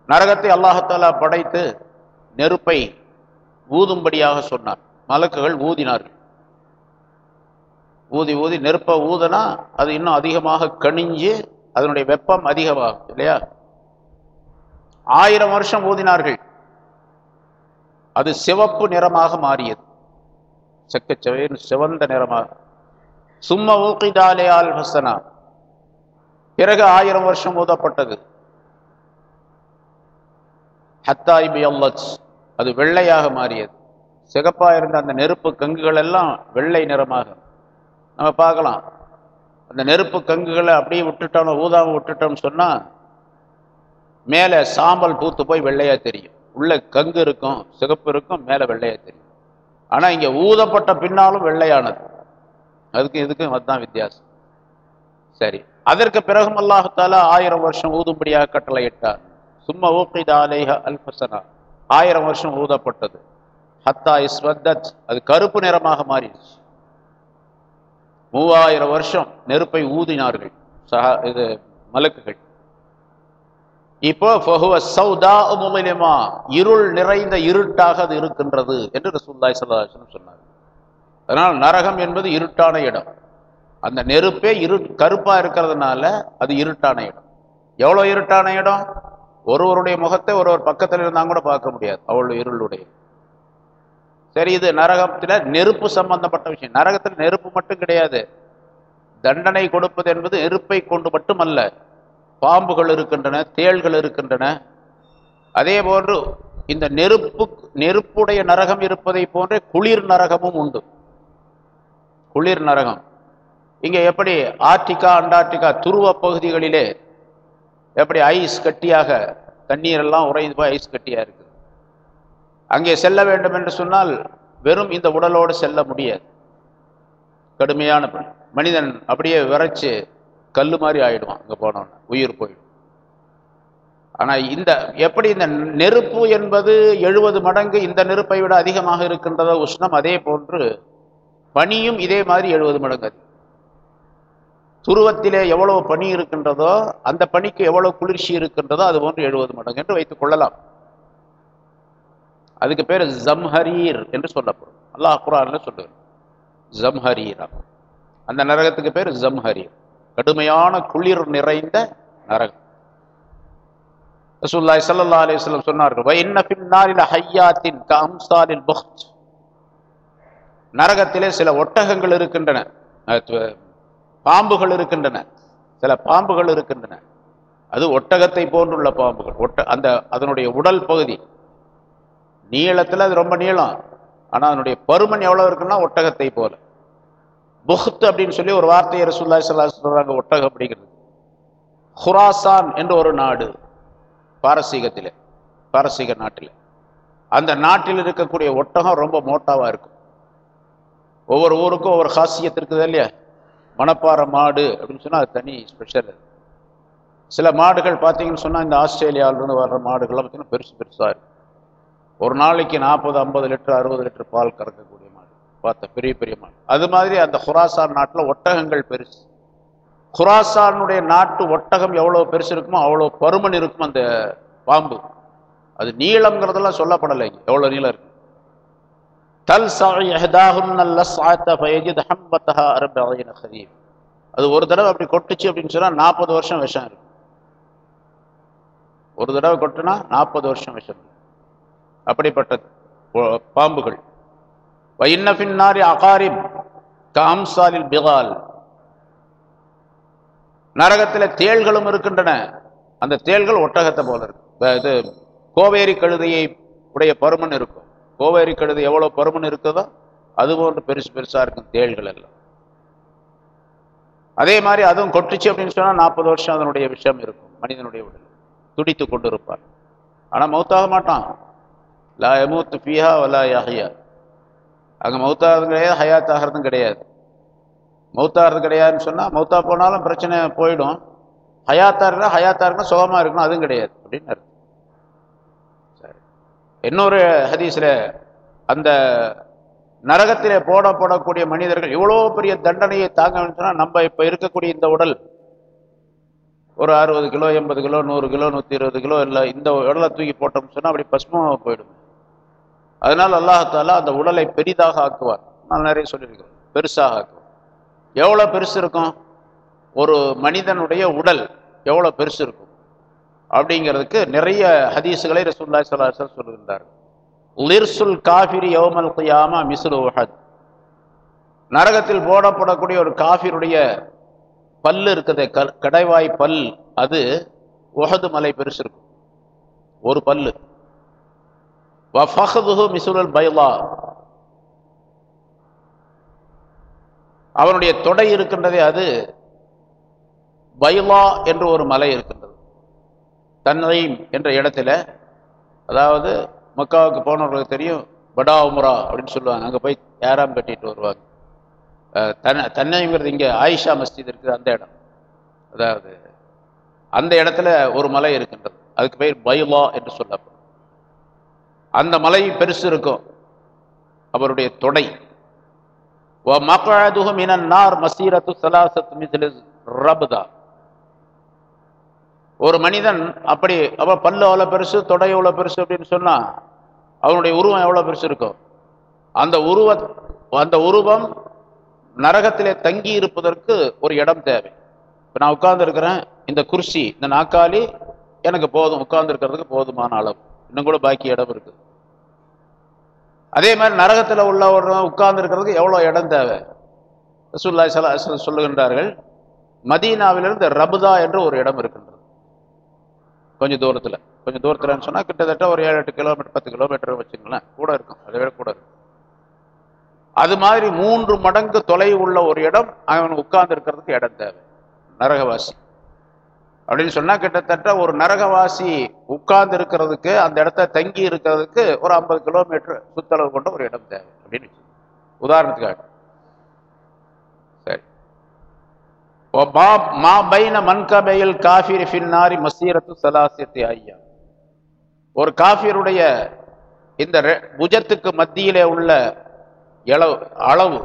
நரகத்தை அல்லாஹத்தாலா படைத்து நெருப்பை ஊதும்படியாக சொன்னார். மலக்குகள் ஊதினார்கள். ஊதி ஊதி நெருப்பை ஊதனா அது இன்னும் அதிகமாக கணிஞ்சு அதனுடைய வெப்பம் அதிகமாகும் இல்லையா? ஆயிரம் வருஷம் ஊதினார்கள். அது சிவப்பு நிறமாக மாறியது. செக்கச்சவையின் சிவந்த நிறமாக. சும்ம ஊக்கிதாலே ஆல் ஹசனா. பிறகு ஆயிரம் வருஷம் ஊதப்பட்டது. ஹத்தாய் பியல்லச் அது வெள்ளையாக மாறியது. சிகப்பாக இருந்த அந்த நெருப்பு கங்குகள் எல்லாம் வெள்ளை நிறமாக. நம்ம பார்க்கலாம். அந்த நெருப்பு கங்குகளை அப்படியே விட்டுட்டோம் ஊதாமல் விட்டுட்டோம்னு சொன்னால் மேலே சாம்பல் பூத்து போய் வெள்ளையாக தெரியும். உள்ளே கங்கு இருக்கும் சிகப்பு இருக்கும் மேலே வெள்ளையாக தெரியும். ஆனால் இங்கே ஊதப்பட்ட பின்னாலும் வெள்ளையானது. அதுக்கும் இதுக்கும் அதுதான் வித்தியாசம். சரி. அதற்கு பிறகும் அல்லாஹத்தால ஆயிரம் வருஷம் ஊதும்படியாக கட்டளையிட்டார். சும்மா ஊக்கிதாலேஹ அல்பசனா ஆயிரம் வருஷம் ஊதப்பட்டது. ஹத்தா இஸ்வத்தத் அது கருப்பு நிறமாக மாறிடுச்சு. மூவாயிரம் வருஷம் நெருப்பை ஊதினார்கள். சஹா இது மலக்குகள். இப்போ ஃபஹுவ சௌதா முலிமா இருள் நிறைந்த இருட்டாக அது இருக்கின்றது என்று ரசூல்லாய் சல்லாஹன் சொன்னார் அதனால் நரகம் என்பது இருட்டான இடம். அந்த நெருப்பே இரு கருப்பா இருக்கிறதுனால அது இருட்டான இடம். எவ்வளவு இருட்டான இடம்? ஒருவருடைய முகத்தை ஒருவர் பக்கத்தில் இருந்தாங்க கூட பார்க்க முடியாது அவள் இருளுடைய. சரி இது நரகத்தில் நெருப்பு சம்பந்தப்பட்ட விஷயம். நரகத்தில் நெருப்பு மட்டும் கிடையாது. தண்டனை கொடுப்பது என்பது நெருப்பை கொண்டு மட்டுமல்ல. பாம்புகள் இருக்கின்றன தேள்கள் இருக்கின்றன. அதே போன்று இந்த நெருப்பு நெருப்புடைய நரகம் இருப்பதை போன்றே குளிர் நரகமும் உண்டு. குளிர் நரகம். இங்கே எப்படி ஆர்டிகா அண்டார்டிகா துருவ பகுதிகளிலே எப்படி ஐஸ் கட்டியாக தண்ணீர் எல்லாம் உறைந்து போய் ஐஸ் கட்டியாக இருக்குது? அங்கே செல்ல வேண்டும் என்று சொன்னால் வெறும் இந்த உடலோடு செல்ல முடியாது. கடுமையான பணி. மனிதன் அப்படியே விரைச்சு கல் மாதிரி ஆயிடுவான் அங்கே போனோன்னு உயிர் போயிடும். ஆனால் இந்த எப்படி இந்த நெருப்பு என்பது எழுபது மடங்கு இந்த நெருப்பை விட அதிகமாக இருக்கின்றதோ உஷ்ணம் அதே போன்று பனியும் இதே மாதிரி எழுபது மடங்கு துருவத்திலே எவ்வளவு பனி இருக்கின்றதோ அந்த பனிக்கு எவ்வளவு குளிர்ச்சி இருக்கின்றதோ அது போன்று எழுபது மடங்கு என்று வைத்துக் கொள்ளலாம். அதுக்கு பேர் ஜம்ஹரீர் என்று சொல்லப்படும். அல்லாஹ் குரான் சொல்லுவேன் ஜம்ஹரீரா அந்த நரகத்துக்கு பேர் ஜம்ஹரீர். கடுமையான குளிர் நிறைந்த நரகம். ரசூல்லாய் சல்லா அலிஸ்லம் சொன்னார்கள் ஹையாத்தின் நரகத்திலே சில ஒட்டகங்கள் இருக்கின்றன. பாம்புகள் இருக்கின்றன. சில பாம்புகள் இருக்கின்றன. அது ஒட்டகத்தை போன்றுள்ள பாம்புகள். ஒட்ட அந்த அதனுடைய உடல் பகுதி. நீளத்தில் அது ரொம்ப நீளம். ஆனால் அதனுடைய பருமன் எவ்வளோ இருக்குன்னா ஒட்டகத்தை போல. புஹ்த் அப்படின்னு சொல்லி ஒரு வார்த்தையை ரசூல்லா சொல்லா சொல்கிறாங்க ஒட்டகம் அப்படிங்கிறது. ஹுராசான் என்று ஒரு நாடு பாரசீகத்தில் பாரசீக நாட்டில். அந்த நாட்டில் இருக்கக்கூடிய ஒட்டகம் ரொம்ப மோட்டாவாக இருக்கும். ஒவ்வொரு ஊருக்கும் ஒவ்வொரு காசியத்து இருக்குது இல்லையா? மணப்பாறை மாடு அப்படின்னு சொன்னால் அது தனி ஸ்பெஷல் சில மாடுகள் பார்த்தீங்கன்னு சொன்னால் இந்த ஆஸ்திரேலியாவிலிருந்து வர்ற மாடுகள்லாம் பார்த்தீங்கன்னா பெருசு பெருசாக இருக்கும். ஒரு நாளைக்கு நாற்பது ஐம்பது லிட்டர் அறுபது லிட்டர் பால் கறக்கக்கூடிய மாடு. பார்த்த பெரிய பெரிய மாடு. அது மாதிரி அந்த ஹுராசான் நாட்டில் ஒட்டகங்கள் பெருசு. ஹுராசானுடைய நாட்டு ஒட்டகம் எவ்வளோ பெருசு இருக்குமோ அவ்வளோ பருமன் இருக்கும் அந்த பாம்பு. அது நீளம்ங்கிறதெல்லாம் சொல்லப்படலை. எவ்வளோ நீளம் இருக்குது தல் ஹரீப் அது ஒரு தடவை அப்படி கொட்டுச்சு அப்படின்னு சொன்னா நாற்பது வருஷம் விஷம் இருக்கு. ஒரு தடவை கொட்டுனா நாற்பது வருஷம் விஷம் அப்படிப்பட்ட பாம்புகள். வைன்ன பின்னாரி காம்சாலில் பிகால். நரகத்தில் தேள்களும் இருக்கின்றன. அந்த தேள்கள் ஒட்டகத்தை போல இருக்கு. இது கோவேரி கழுதையை உடைய பருமன் இருக்கும். கோவேரி கழுதை எவ்வளோ பருமன் இருக்குதோ அது போன்று பெருசு பெருசாக இருக்கும் தேள்கள் எல்லாம். அதே மாதிரி அதுவும் கொட்டுச்சு அப்படின்னு சொன்னால் நாற்பது வருஷம் அதனுடைய விஷம் இருக்கும் மனிதனுடைய உடல். துடித்து கொண்டு இருப்பார் ஆனால் மௌத்தாக மாட்டான். லா எமூத்து ஃபியா வலா யஹ்யா. அங்கே மௌத்தாகிறது கிடையாது ஹயாத் ஆகிறதும் கிடையாது. மௌத்தாகிறது கிடையாதுன்னு சொன்னால் மௌத்தா போனாலும் பிரச்சனை போயிடும். ஹயாத்தா இருந்தால் ஹயாத்தா இருக்கணும் சுகமாக இருக்கணும் அதுவும் கிடையாது அப்படின்னு இன்னொரு ஹதீஸில் அந்த நரகத்திலே போடப்படக்கூடிய மனிதர்கள் இவ்வளோ பெரிய தண்டனையை தாங்க வேண்டும் நம்ம இப்போ இருக்கக்கூடிய இந்த உடல் ஒரு அறுபது கிலோ எண்பது கிலோ நூறு கிலோ நூற்றி இருபது கிலோ இல்லை இந்த உடலை தூக்கி போட்டோம்னு சொன்னால் அப்படி பஸ்மமாக போயிடும். அதனால் அல்லாஹாலா அந்த உடலை பெரிதாக ஆக்குவார். நான் நிறைய சொல்லியிருக்கிறேன். பெருசாக ஆக்குவார். எவ்வளோ பெருசு இருக்கும்? ஒரு மனிதனுடைய உடல் எவ்வளோ பெருசு இருக்கும்? அப்படிங்கிறதுக்கு நிறைய ஹதீஸுகளை ரசூல்லா சலாஹர் சொல்லுகின்றார் லிர்சுல் காஃபிரி யோமல் குயாமா மிசுல் உஹத். நரகத்தில் போடப்படக்கூடிய ஒரு காஃபிருடைய பல் இருக்குது க- கடைவாய் பல் அது உஹது மலை பெருசு இருக்கும். ஒரு பல்லு. வஃபஹதுஹு மிசுலுல் பைலா அவனுடைய தொடை இருக்கின்றதே அது பைலா என்று ஒரு மலை இருக்கின்றது தன்ரீம் என்ற இடத்துல அதாவது மக்காவுக்கு போனவர்களுக்கு தெரியும் படா உமரா அப்படின்னு சொல்லுவாங்க. அங்கே போய் ஏராம் கட்டிட்டு வருவாங்க. தன் தன்னைங்கிறது இங்கே ஆயிஷா மஸ்ஜித் இருக்குது அந்த இடம். அதாவது அந்த இடத்துல ஒரு மலை இருக்கின்றது. அதுக்கு பேர் பைலா என்று சொல்லப்படும். அந்த மலை பெருசு இருக்கும். அவருடைய தொடை. நார் மசீரத்து சலாசத்து மிசில் ரபுதா. ஒரு மனிதன் அப்படி அவள் பல்லு அவ்வளோ பெருசு தொடை எவ்வளோ பெருசு அப்படின்னு சொன்னால் அவனுடைய உருவம் எவ்வளோ பெருசு இருக்கும் அந்த உருவ அந்த உருவம் நரகத்திலே தங்கி இருப்பதற்கு ஒரு இடம் தேவை. இப்போ நான் உட்காந்துருக்கிறேன் இந்த குர்சி இந்த நாக்காளி எனக்கு போதும் உட்கார்ந்துருக்கிறதுக்கு போதுமான அளவு. இன்னும் கூட பாக்கி இடம் இருக்குது அதே மாதிரி நரகத்தில் உள்ள ஒரு உட்கார்ந்துருக்கிறதுக்கு எவ்வளோ இடம் தேவை? ரசூலுல்லாஹி சொல்லுகின்றார்கள் மதீனாவிலிருந்து ரபுதா என்று ஒரு இடம் இருக்கின்றது. கொஞ்சம் தூரத்தில். கொஞ்சம் தூரத்துலன்னு சொன்னால் கிட்டத்தட்ட ஒரு ஏழு எட்டு கிலோமீட்டர் பத்து கிலோமீட்டர் வச்சுங்களேன் கூட இருக்கும். அதை விட கூட இருக்கும். அது மாதிரி மூன்று மடங்கு தொலைவு உள்ள ஒரு இடம் அவன் உட்கார்ந்து இருக்கிறதுக்கு இடம் தேவை. நரகவாசி. அப்படின்னு சொன்னால் கிட்டத்தட்ட ஒரு நரகவாசி உட்கார்ந்து இருக்கிறதுக்கு அந்த இடத்த தங்கி இருக்கிறதுக்கு ஒரு ஐம்பது கிலோமீட்டர் சுத்தளவு கொண்ட ஒரு இடம் தேவை அப்படின்னு உதாரணத்துக்காக சரி மா பைன மன்கபையில் காஃபிர் ஃபின்னாரி மசீரத்து சலாசித்தி ஐயா. ஒரு காஃபிருடைய இந்த புஜத்துக்கு மத்தியிலே உள்ள இளவு அளவு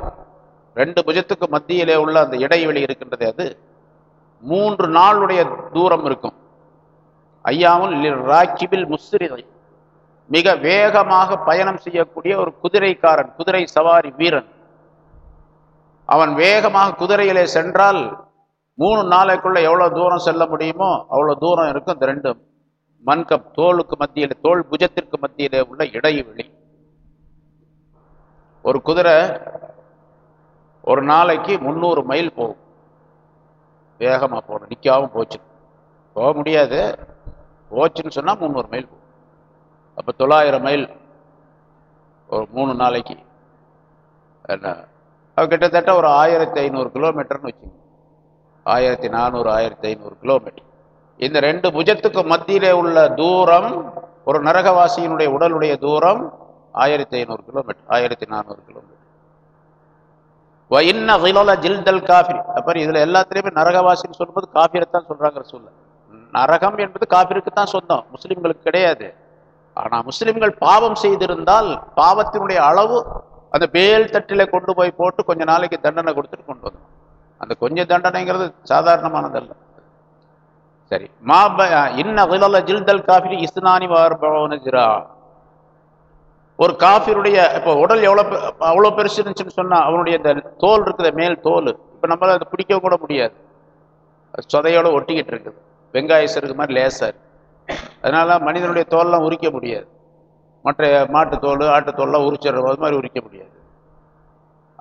ரெண்டு புஜத்துக்கு மத்தியிலே உள்ள அந்த இடைவெளி இருக்கின்றது அது மூன்று நாளுடைய தூரம் இருக்கும். ஐயாவும் ராக்கிபில் முஸ்ரிதை. மிக வேகமாக பயணம் செய்யக்கூடிய ஒரு குதிரைக்காரன் குதிரை சவாரி வீரன். அவன் வேகமாக குதிரையிலே சென்றால் மூணு நாளைக்குள்ள எவ்வளோ தூரம் செல்ல முடியுமோ அவ்வளவு தூரம் இருக்கும் இந்த ரெண்டு மண்கப் தோலுக்கு மத்தியில் தோல் புஜத்திற்கு மத்தியில் உள்ள இடைவெளி. ஒரு குதிரை ஒரு நாளைக்கு முந்நூறு மைல் போகும். வேகமாக போகணும் நிற்காவும் போச்சு. போக முடியாது. போச்சுன்னு சொன்னால் முந்நூறு மைல் போகும். அப்போ தொள்ளாயிரம் மைல் ஒரு மூணு நாளைக்கு. என்ன? கிட்டத்தட்ட ஒரு ஆயிரத்தி ஐநூறு கிலோமீட்டர்னு வச்சுக்கோங்க. ஆயிரத்தி நானூறு ஆயிரத்தி ஐநூறு கிலோமீட்டர். இந்த ரெண்டு புஜத்துக்கு மத்தியிலே உள்ள தூரம் ஒரு நரகவாசியினுடைய உடலுடைய தூரம் ஆயிரத்தி ஐநூறு கிலோமீட்டர் ஆயிரத்தி நானூறு கிலோமீட்டர். இன்ன விலோல ஜில்தல் காஃபிர். அப்புறம் இதில் எல்லாத்துலயுமே நரகவாசின்னு சொல்லும்போது காஃபிரைத்தான் சொல்றாங்க சொல்ல நரகம் என்பது காஃபிருக்கு தான் சொந்தம் முஸ்லீம்களுக்கு கிடையாது. ஆனால் முஸ்லீம்கள் பாவம் செய்திருந்தால் பாவத்தினுடைய அளவு அந்த பேல் தட்டில கொண்டு போய் போட்டு கொஞ்ச நாளைக்கு தண்டனை கொடுத்துட்டு கொண்டு வந்தோம். அந்த கொஞ்ச தண்டனைங்கிறது சாதாரணமானதல்ல. சரி. மா இன்ன விலல ஜில்தல் காஃபி இஸ்னானி வார்பவனஜிரா ஒரு காஃபியுடைய இப்போ உடல் எவ்வளோ அவ்வளோ பெருசு இருந்துச்சுன்னு சொன்னால் அவனுடைய இந்த தோல் இருக்குது மேல் தோல். இப்போ நம்மளால் அதை பிடிக்க கூட முடியாது. சொதையோட ஒட்டிக்கிட்டு இருக்குது. வெங்காய சருக்கு மாதிரி லேசாக அதனால மனிதனுடைய தோல்லாம் உரிக்க முடியாது. மற்ற மாட்டு தோல் ஆட்டு தோல்லாம் உரிச்சிடுற அது மாதிரி உரிக்க முடியாது.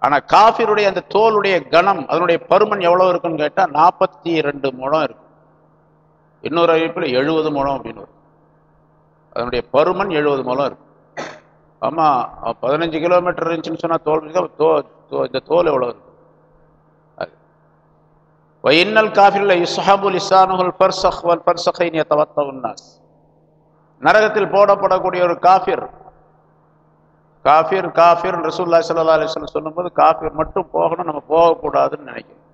ஆனால் காஃபிருடைய அந்த தோலுடைய கணம் அதனுடைய பருமன் எவ்வளோ இருக்குன்னு கேட்டால் நாற்பத்தி ரெண்டு முழம் இருக்கும். இன்னொரு அறிவிப்பில் எழுபது முழம் அப்படின்னு வரும். அதனுடைய பருமன் எழுபது முழம் இருக்கும். ஆமாம் பதினஞ்சு கிலோமீட்டர் இருந்துச்சுன்னு சொன்னால் தோல் தோ இந்த தோல் எவ்வளோ இருக்கும்? இன்னல் காஃபிரில் காஃபில் இஸ்ஹாபுல் இசானுல் ஃபர்சஹ் வல் ஃபர்சஹைன் யதவத்தவுன்னாஸ் நரகத்தில் போடப்படக்கூடிய ஒரு காஃபிர் காஃபிர் காஃபிர் ரசூல்லா சல்லா அலிஸ்லாம் சொல்லும்போது காஃபிர் மட்டும் போகணும் நம்ம போகக்கூடாதுன்னு நினைக்கிறோம்.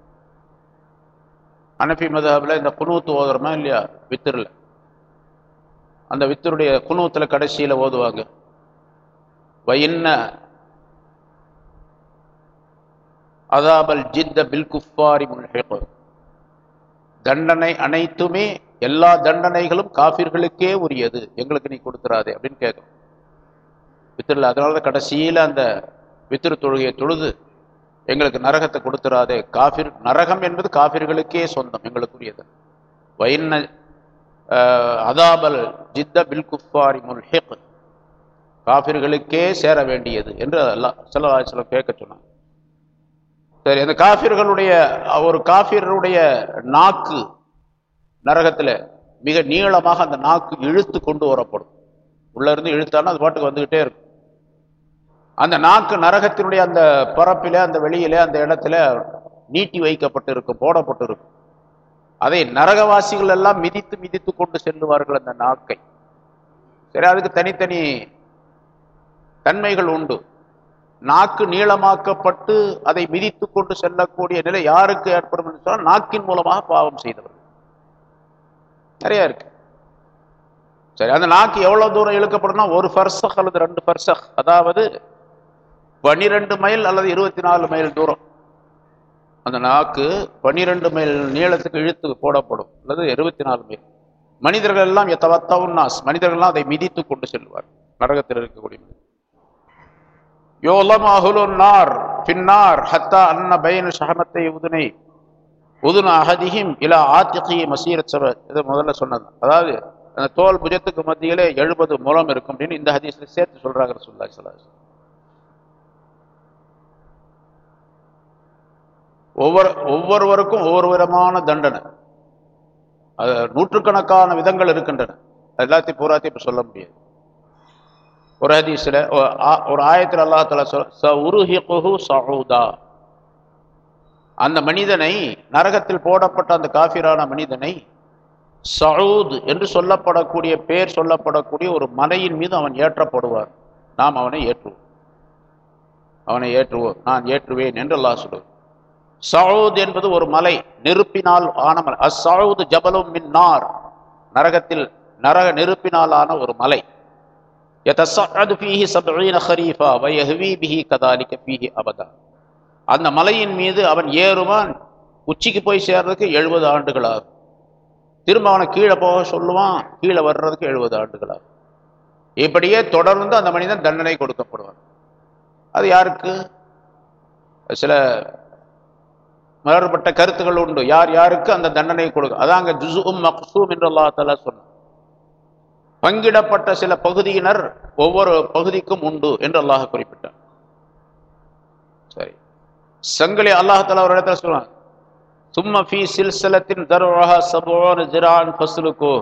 அனஃபி மதஹபில் இந்த குனூத்து ஓதுறோமா இல்லையா? வித்திரில். அந்த வித்தருடைய குணூத்தில் கடைசியில் ஓதுவாங்க. வயின்ன அதாபல் ஜித்த பில் குஃபாரி முல்ஹிக் தண்டனை அனைத்துமே எல்லா தண்டனைகளும் காஃபிர்களுக்கே உரியது. எங்களுக்கு நீ கொடுத்துறாதே அப்படின்னு கேட்கும். வித்திரில். அதனால தான் கடைசியில் அந்த வித்திரு தொழுகையை தொழுது எங்களுக்கு நரகத்தை கொடுத்துறாதே. காஃபிர் நரகம் என்பது காஃபிர்களுக்கே சொந்தம் எங்களுக்குரியது. வைன்ன அதாபல் ஜித்த பில் குஃபாரி முல்ஹிக். காஃபிர்களுக்கே சேர வேண்டியது என்று எல்லாம் சில கேட்க சொன்னாங்க. சரி அந்த காஃபிர்களுடைய ஒரு காஃபியருடைய நாக்கு நரகத்தில் மிக நீளமாக அந்த நாக்கு இழுத்து கொண்டு வரப்படும். உள்ளேருந்து இழுத்தாலும் அது பாட்டுக்கு வந்துகிட்டே இருக்கும். அந்த நாக்கு நரகத்தினுடைய அந்த பரப்பில அந்த வெளியில அந்த இடத்துல நீட்டி வைக்கப்பட்டு இருக்கும் போடப்பட்டு இருக்கும் அதை நரகவாசிகள் எல்லாம் மிதித்து மிதித்து கொண்டு செல்லுவார்கள் அந்த நாக்கை. சரி அதுக்கு தனித்தனி தன்மைகள் உண்டு. நாக்கு நீளமாக்கப்பட்டு அதை மிதித்து கொண்டு செல்லக்கூடிய நிலை யாருக்கு ஏற்படும் என்று சொன்னால் நாக்கின் மூலமாக பாவம் செய்தவர்கள். நிறைய இருக்கு. சரி அந்த நாக்கு எவ்வளவு தூரம் இழுக்கப்படும்னா ஒரு ஃபர்சக் அல்லது ரெண்டு ஃபர்சக் அதாவது பனிரெண்டு மைல் அல்லது இருபத்தி நாலு மைல் தூரம். அந்த நாக்கு பனிரெண்டு மைல் நீளத்துக்கு இழுத்து போடப்படும். அல்லது இருபத்தி நாலு மைல். மனிதர்கள் எல்லாம் எத்தவத்தவும் நாஸ். மனிதர்கள் எல்லாம் அதை மிதித்து கொண்டு செல்வார் நரகத்தில் இருக்கக்கூடிய யோலம் அகுலுன் நார். பின்னார். ஹத்தா அன்ன பயன் ஷஹமத்தை உதுனை. உதுன அகதிஹிம் இலா ஆத்திகி மசீரத் சப இது முதல்ல சொன்னது. அதாவது அந்த தோல் புஜத்துக்கு மத்தியிலே எழுபது முலம் இருக்கும் அப்படின்னு இந்த ஹதீஸில் சேர்த்து சொல்றாங்க சொல்லா சொல்லாஸ் ஒவ்வொரு ஒவ்வொருவருக்கும் ஒவ்வொரு விதமான தண்டனை. அது நூற்றுக்கணக்கான விதங்கள் இருக்கின்றன. எல்லாத்தையும் பூராத்தையும் இப்போ சொல்ல முடியாது. ஒரு ஹதீஸில் ஒரு ஆயத்தில் அல்லா தலா சொல் சஹூதா அந்த மனிதனை நரகத்தில் போடப்பட்ட அந்த காஃபிரான மனிதனை சவுத் என்று சொல்லப்படக்கூடிய பேர் சொல்லப்படக்கூடிய ஒரு மலையின் மீது அவன் ஏற்றப்படுவார் நாம் அவனை ஏற்றுவோம். அவனை ஏற்றுவோம். நான் ஏற்றுவேன் என்று அல்லாஹ் சொல்லுவோம் சவுத் என்பது ஒரு மலை நெருப்பினால் ஆன மலை. அசவுத் ஜபலும் மின் நார். நரகத்தில் நரக நெருப்பினால் ஆன ஒரு மலை. அந்த மலையின் மீது அவன் ஏறுவான். உச்சிக்கு போய் சேர்றதுக்கு எழுபது ஆண்டுகள் ஆகும் திரும்ப அவனை கீழே போக சொல்லுவான். கீழே வர்றதுக்கு எழுபது ஆண்டுகள் ஆகும் இப்படியே தொடர்ந்து அந்த மனிதன் தண்டனை கொடுக்கப்படுவான். அது யாருக்கு? சில மலர்பட்ட கருத்துக்கள் உண்டு. யார் யாருக்கு அந்த தண்டனை கொடுக்கும் அதாங்க ஜுசும் மக்சூம் என்று அல்லா தலா சொன்னான். பங்கிடப்பட்ட சில பகுதியினர் ஒவ்வொரு பகுதிக்கும் உண்டு என்று அல்லாஹ் குறிப்பிட்டார் சரி. சங்கிலி அல்லாஹால ஒரு இடத்துல சொல்லுவாங்க சும்ம ஃபி சில்சலத்தின் தருவஹா சபோன் ஜிரான் ஃபசுலுக்கோ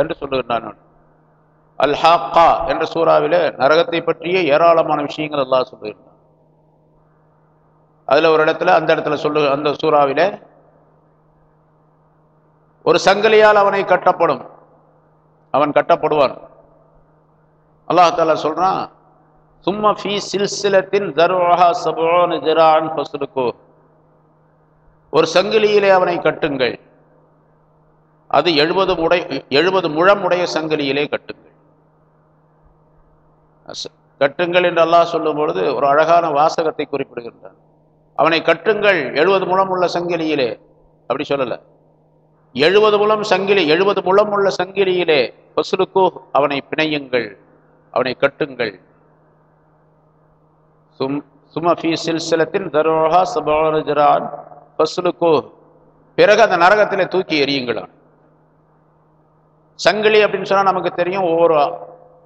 என்று சொல்லுகின்றான் அல்ஹாக்கா என்ற சூறாவிலே நரகத்தை பற்றிய ஏராளமான விஷயங்கள் அல்லாஹ் சொல்லுகின்றான். அதுல ஒரு இடத்துல அந்த இடத்துல சொல்லு அந்த சூறாவிலே ஒரு சங்கிலியால் அவனை கட்டப்படும். அவன் கட்டப்படுவான். அல்லாஹால சொல்றான் சும்மா ஃபி சில்சிலத்தின் தர்வஹா சபோன் ஜிரான் ஃபஸ்லுக்கு ஒரு சங்கிலியிலே அவனை கட்டுங்கள். அது எழுபது முடை எழுபது முழம் உடைய சங்கிலியிலே கட்டுங்கள். கட்டுங்கள் என்று அல்லாஹ் சொல்லும் பொழுது ஒரு அழகான வாசகத்தை குறிப்பிடுகின்றான். அவனை கட்டுங்கள் எழுபது முழம் உள்ள சங்கிலியிலே. அப்படி சொல்லல. எழுபது முழம் சங்கிலி எழுபது முழம் உள்ள சங்கிலியிலே. பசுலுக்கு அவனை பிணையுங்கள் அவனை கட்டுங்கள். சும் சுமஃபி சில்சிலத்தின் தரோஹா சபான் பசுலுக்கு பிறகு அந்த நரகத்திலே தூக்கி எரியுங்களான் சங்கிலி அப்படின்னு சொன்னா நமக்கு தெரியும் ஒவ்வொரு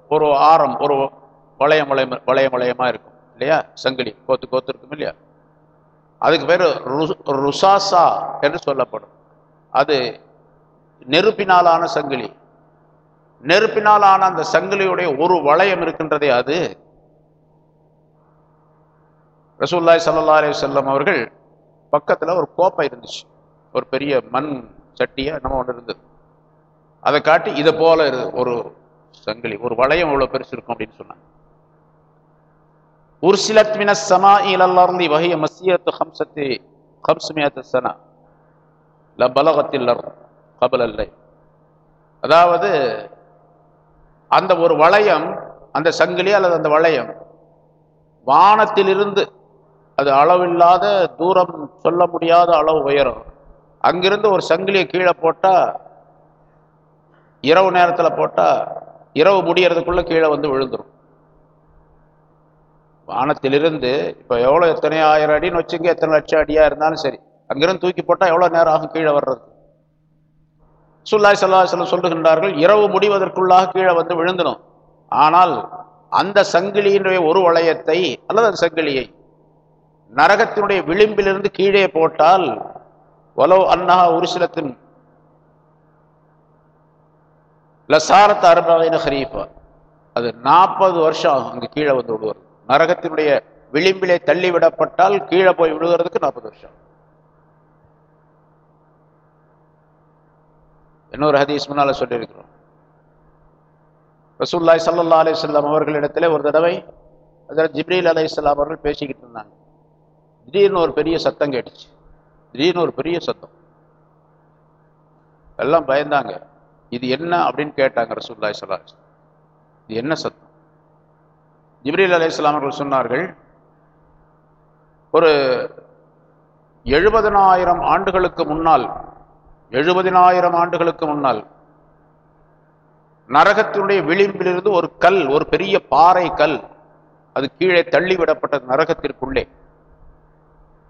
ஒரு ஆரம் ஒரு வளையம் வளையம் வளையம் வளையமாக இருக்கும் இல்லையா? சங்கிலி கோத்து கோத்து இருக்கும் இல்லையா அதுக்கு பேர் ருசாசா என்று சொல்லப்படும். அது நெருப்பினாலான சங்கிலி. நெருப்பினாலான அந்த சங்கிலியுடைய ஒரு வளையம் இருக்கின்றதே அது. ரசூல்லாய் சல்லா அலி செல்லம் அவர்கள் பக்கத்துல ஒரு கோப்பை இருந்துச்சு. ஒரு பெரிய மண் சட்டியை நம்ம ஒன்று இருந்தது. அதை காட்டி இதை போல இரு- ஒரு சங்கிலி ஒரு வளையம் இவ்வளோ பெருசு இருக்கும் அப்படின்னு சொன்னாங்க. உர்சிலத் மின சமா இலல்லர்ந்தி வகைய மசியத்து ஹம்சத்தி ஹம்சுமியத்து சனா. ல பலகத்தில் கபல் அல்லை அதாவது அந்த ஒரு வளையம் அந்த சங்கிலி அல்லது அந்த வளையம் வானத்திலிருந்து அது அளவில்லாத தூரம் சொல்ல முடியாத அளவு உயரும். அங்கிருந்து ஒரு சங்கிலியை கீழே போட்டால் இரவு நேரத்தில் போட்டால் இரவு முடியறதுக்குள்ளே கீழே வந்து விழுந்துரும். வானத்திலிருந்து இப்போ எவ்வளவு எத்தனை ஆயிரம் அடின்னு வச்சுங்க எத்தனை லட்சம் அடியாக இருந்தாலும் சரி. அங்கிருந்து தூக்கி போட்டால் எவ்வளவு நேரம் ஆகும் கீழே வர்றது? சுல்லாய் சல்லாஹலம் சொல்லுகின்றார்கள் இரவு முடிவதற்குள்ளாக கீழே வந்து விழுந்தணும் ஆனால் அந்த சங்கிலியினுடைய ஒரு வளையத்தை அல்லது அந்த சங்கிலியை நரகத்தினுடைய விளிம்பிலிருந்து கீழே போட்டால் வலோ அன்னஹா உருசிலத்தின் லசாரத் அருபாவின ஹரீஃபா அது நாற்பது வருஷம் ஆகும் அங்கே கீழே வந்து விடுவார் நரகத்தினுடைய விளிம்பிலே தள்ளி விடப்பட்டால் கீழே போய் விழுகிறதுக்கு நாற்பது வருஷம். இன்னொரு ஹதீஸ் முன்னால சொல்லியிருக்கிறோம். ரசூல்லாய் சல்லா அலிஸ்லாம் அவர்களிடத்திலே ஒரு தடவை அதில் ஜிப்ரீல் அலை இஸ்லாம் அவர்கள் பேசிக்கிட்டு இருந்தாங்க. திடீர்னு ஒரு பெரிய சத்தம் கேட்டுச்சு. திடீர்னு ஒரு பெரிய சத்தம். எல்லாம் பயந்தாங்க. இது என்ன அப்படின்னு கேட்டாங்க ரசூல்லாய் சல்லா இது என்ன சத்தம்? ஜிப்ரீல் அலி இஸ்லாம் அவர்கள் சொன்னார்கள் ஒரு எழுபதனாயிரம் ஆண்டுகளுக்கு முன்னால் எழுபதினாயிரம் ஆண்டுகளுக்கு முன்னால் நரகத்தினுடைய விளிம்பிலிருந்து ஒரு கல் ஒரு பெரிய பாறை கல் அது கீழே தள்ளிவிடப்பட்டது நரகத்திற்குள்ளே.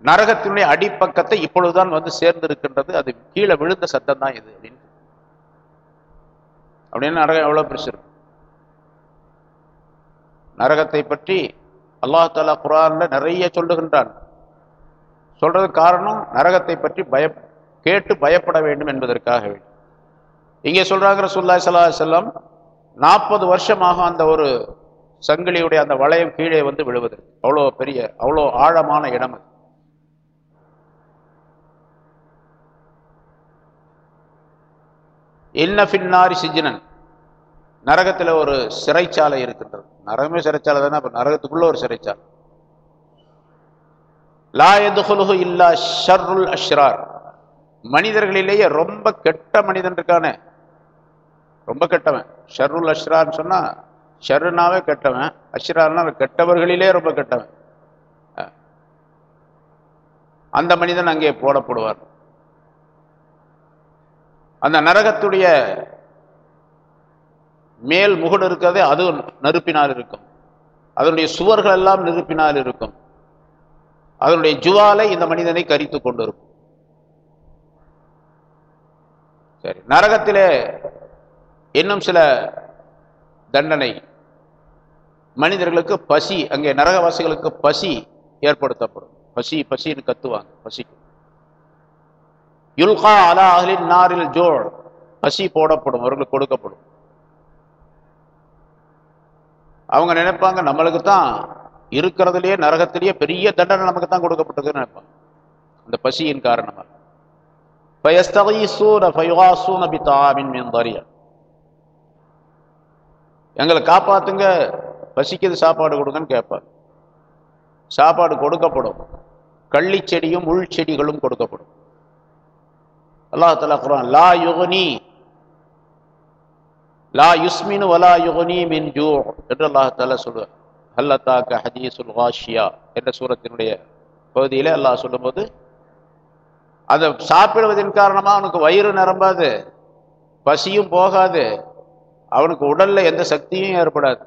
நரகத்தினுடைய அடிப்பக்கத்தை இப்பொழுதுதான் வந்து சேர்ந்திருக்கின்றது அது கீழே விழுந்த சத்தம் தான் இது அப்படின்னு. அப்படின்னு நரகம் எவ்வளோ பெருசு இருக்கும் நரகத்தை பற்றி அல்லாஹ் தாலா குரான்ல நிறைய சொல்லுகின்றான். சொல்றது காரணம் நரகத்தை பற்றி பய கேட்டு பயப்பட வேண்டும் என்பதற்காக வேண்டும் இங்கே சொல்றாங்க ரசூல்லாய் சல்லா செல்லம் நாற்பது வருஷமாக அந்த ஒரு சங்கிலியுடைய அந்த வளையம் கீழே வந்து விழுவது. அவ்வளோ பெரிய அவ்வளோ ஆழமான இடம் அது. என்ன பின்னாரி சிஜினன். நரகத்தில் ஒரு சிறைச்சாலை இருக்கின்றது. நரகமே சிறைச்சாலை தானே அப்போ நரகத்துக்குள்ள ஒரு சிறைச்சாலை லாயதுகுலுகு இல்லா ஷர்ருல் அஷ்ரார். மனிதர்களிலேயே ரொம்ப கெட்ட மனிதன் இருக்கானே. ரொம்ப கெட்டவன். ஷர்ருல் அஷ்ரான்னு சொன்னா ஷர்ருனாவே கெட்டவன். அஷ்ரார்னா கெட்டவர்களிலே ரொம்ப கெட்டவன். அந்த மனிதன் அங்கே போடப்படுவார். அந்த நரகத்துடைய மேல் முகடு இருக்கிறதே அது நெருப்பினால் இருக்கும். அதனுடைய சுவர்கள் எல்லாம் நெருப்பினால் இருக்கும். அதனுடைய ஜுவாலை இந்த மனிதனை கரித்து கொண்டிருக்கும். சரி நரகத்திலே இன்னும் சில தண்டனை. மனிதர்களுக்கு பசி அங்கே நரகவாசிகளுக்கு பசி ஏற்படுத்தப்படும். பசி பசின்னு கத்துவாங்க பசிக்கும் யுல்கா அலா அஹ்லின் நாரில் ஜோல் பசி போடப்படும் அவர்களுக்கு கொடுக்கப்படும். அவங்க நினைப்பாங்க நம்மளுக்கு தான் இருக்கிறதுலேயே நரகத்திலேயே பெரிய தண்டனை நமக்கு தான் கொடுக்கப்பட்டதுன்னு நினைப்பாங்க. அந்த பசியின் காரணமாக எங்களை காப்பாத்துங்க பசிக்குது சாப்பாடு கொடுங்கன்னு கேட்பாங்க. சாப்பாடு கொடுக்கப்படும். கள்ளி செடியும் உள் செடிகளும் கொடுக்கப்படும். அல்லாஹ் தலா குரான் லா யுகனி லா யுஸ்மின் வலா யுகுனி மின் ஜூ என்று அல்லாஹ் தலா சொல்லுவார். ஹல்லத்தாக்க ஹதீசுல் வாஷியா என்ற சூரத்தினுடைய பகுதியில் அல்லாஹ் சொல்லும்போது அதை சாப்பிடுவதன் காரணமா அவனுக்கு வயிறு நிரம்பாது பசியும் போகாது அவனுக்கு உடல்ல எந்த சக்தியும் ஏற்படாது.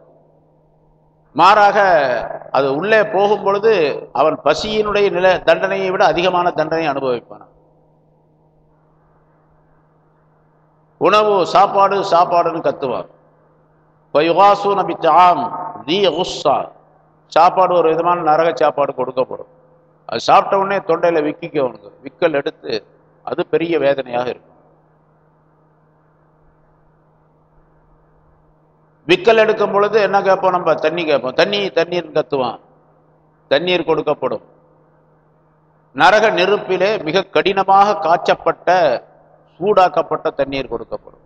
மாறாக அது உள்ளே போகும் பொழுது அவன் பசியினுடைய நில தண்டனையை விட அதிகமான தண்டனையை அனுபவிப்பான் உணவு சாப்பாடு சாப்பாடுன்னு கத்துவான் பயுகாசு நபி தாம் தி உஸ்ஸா சாப்பாடு ஒரு விதமான நரக சாப்பாடு கொடுக்கப்படும். அது சாப்பிட்ட உடனே தொண்டையில் விக்கிக்க அவனுக்கு. விக்கல் எடுத்து அது பெரிய வேதனையாக இருக்கும். விக்கல் எடுக்கும் பொழுது என்ன கேட்போம் நம்ம? தண்ணி கேட்போம். தண்ணி தண்ணீர் கத்துவான். தண்ணீர் கொடுக்கப்படும். நரக நெருப்பிலே மிக கடினமாக காய்ச்சப்பட்ட சூடாக்கப்பட்ட தண்ணீர் கொடுக்கப்படும்.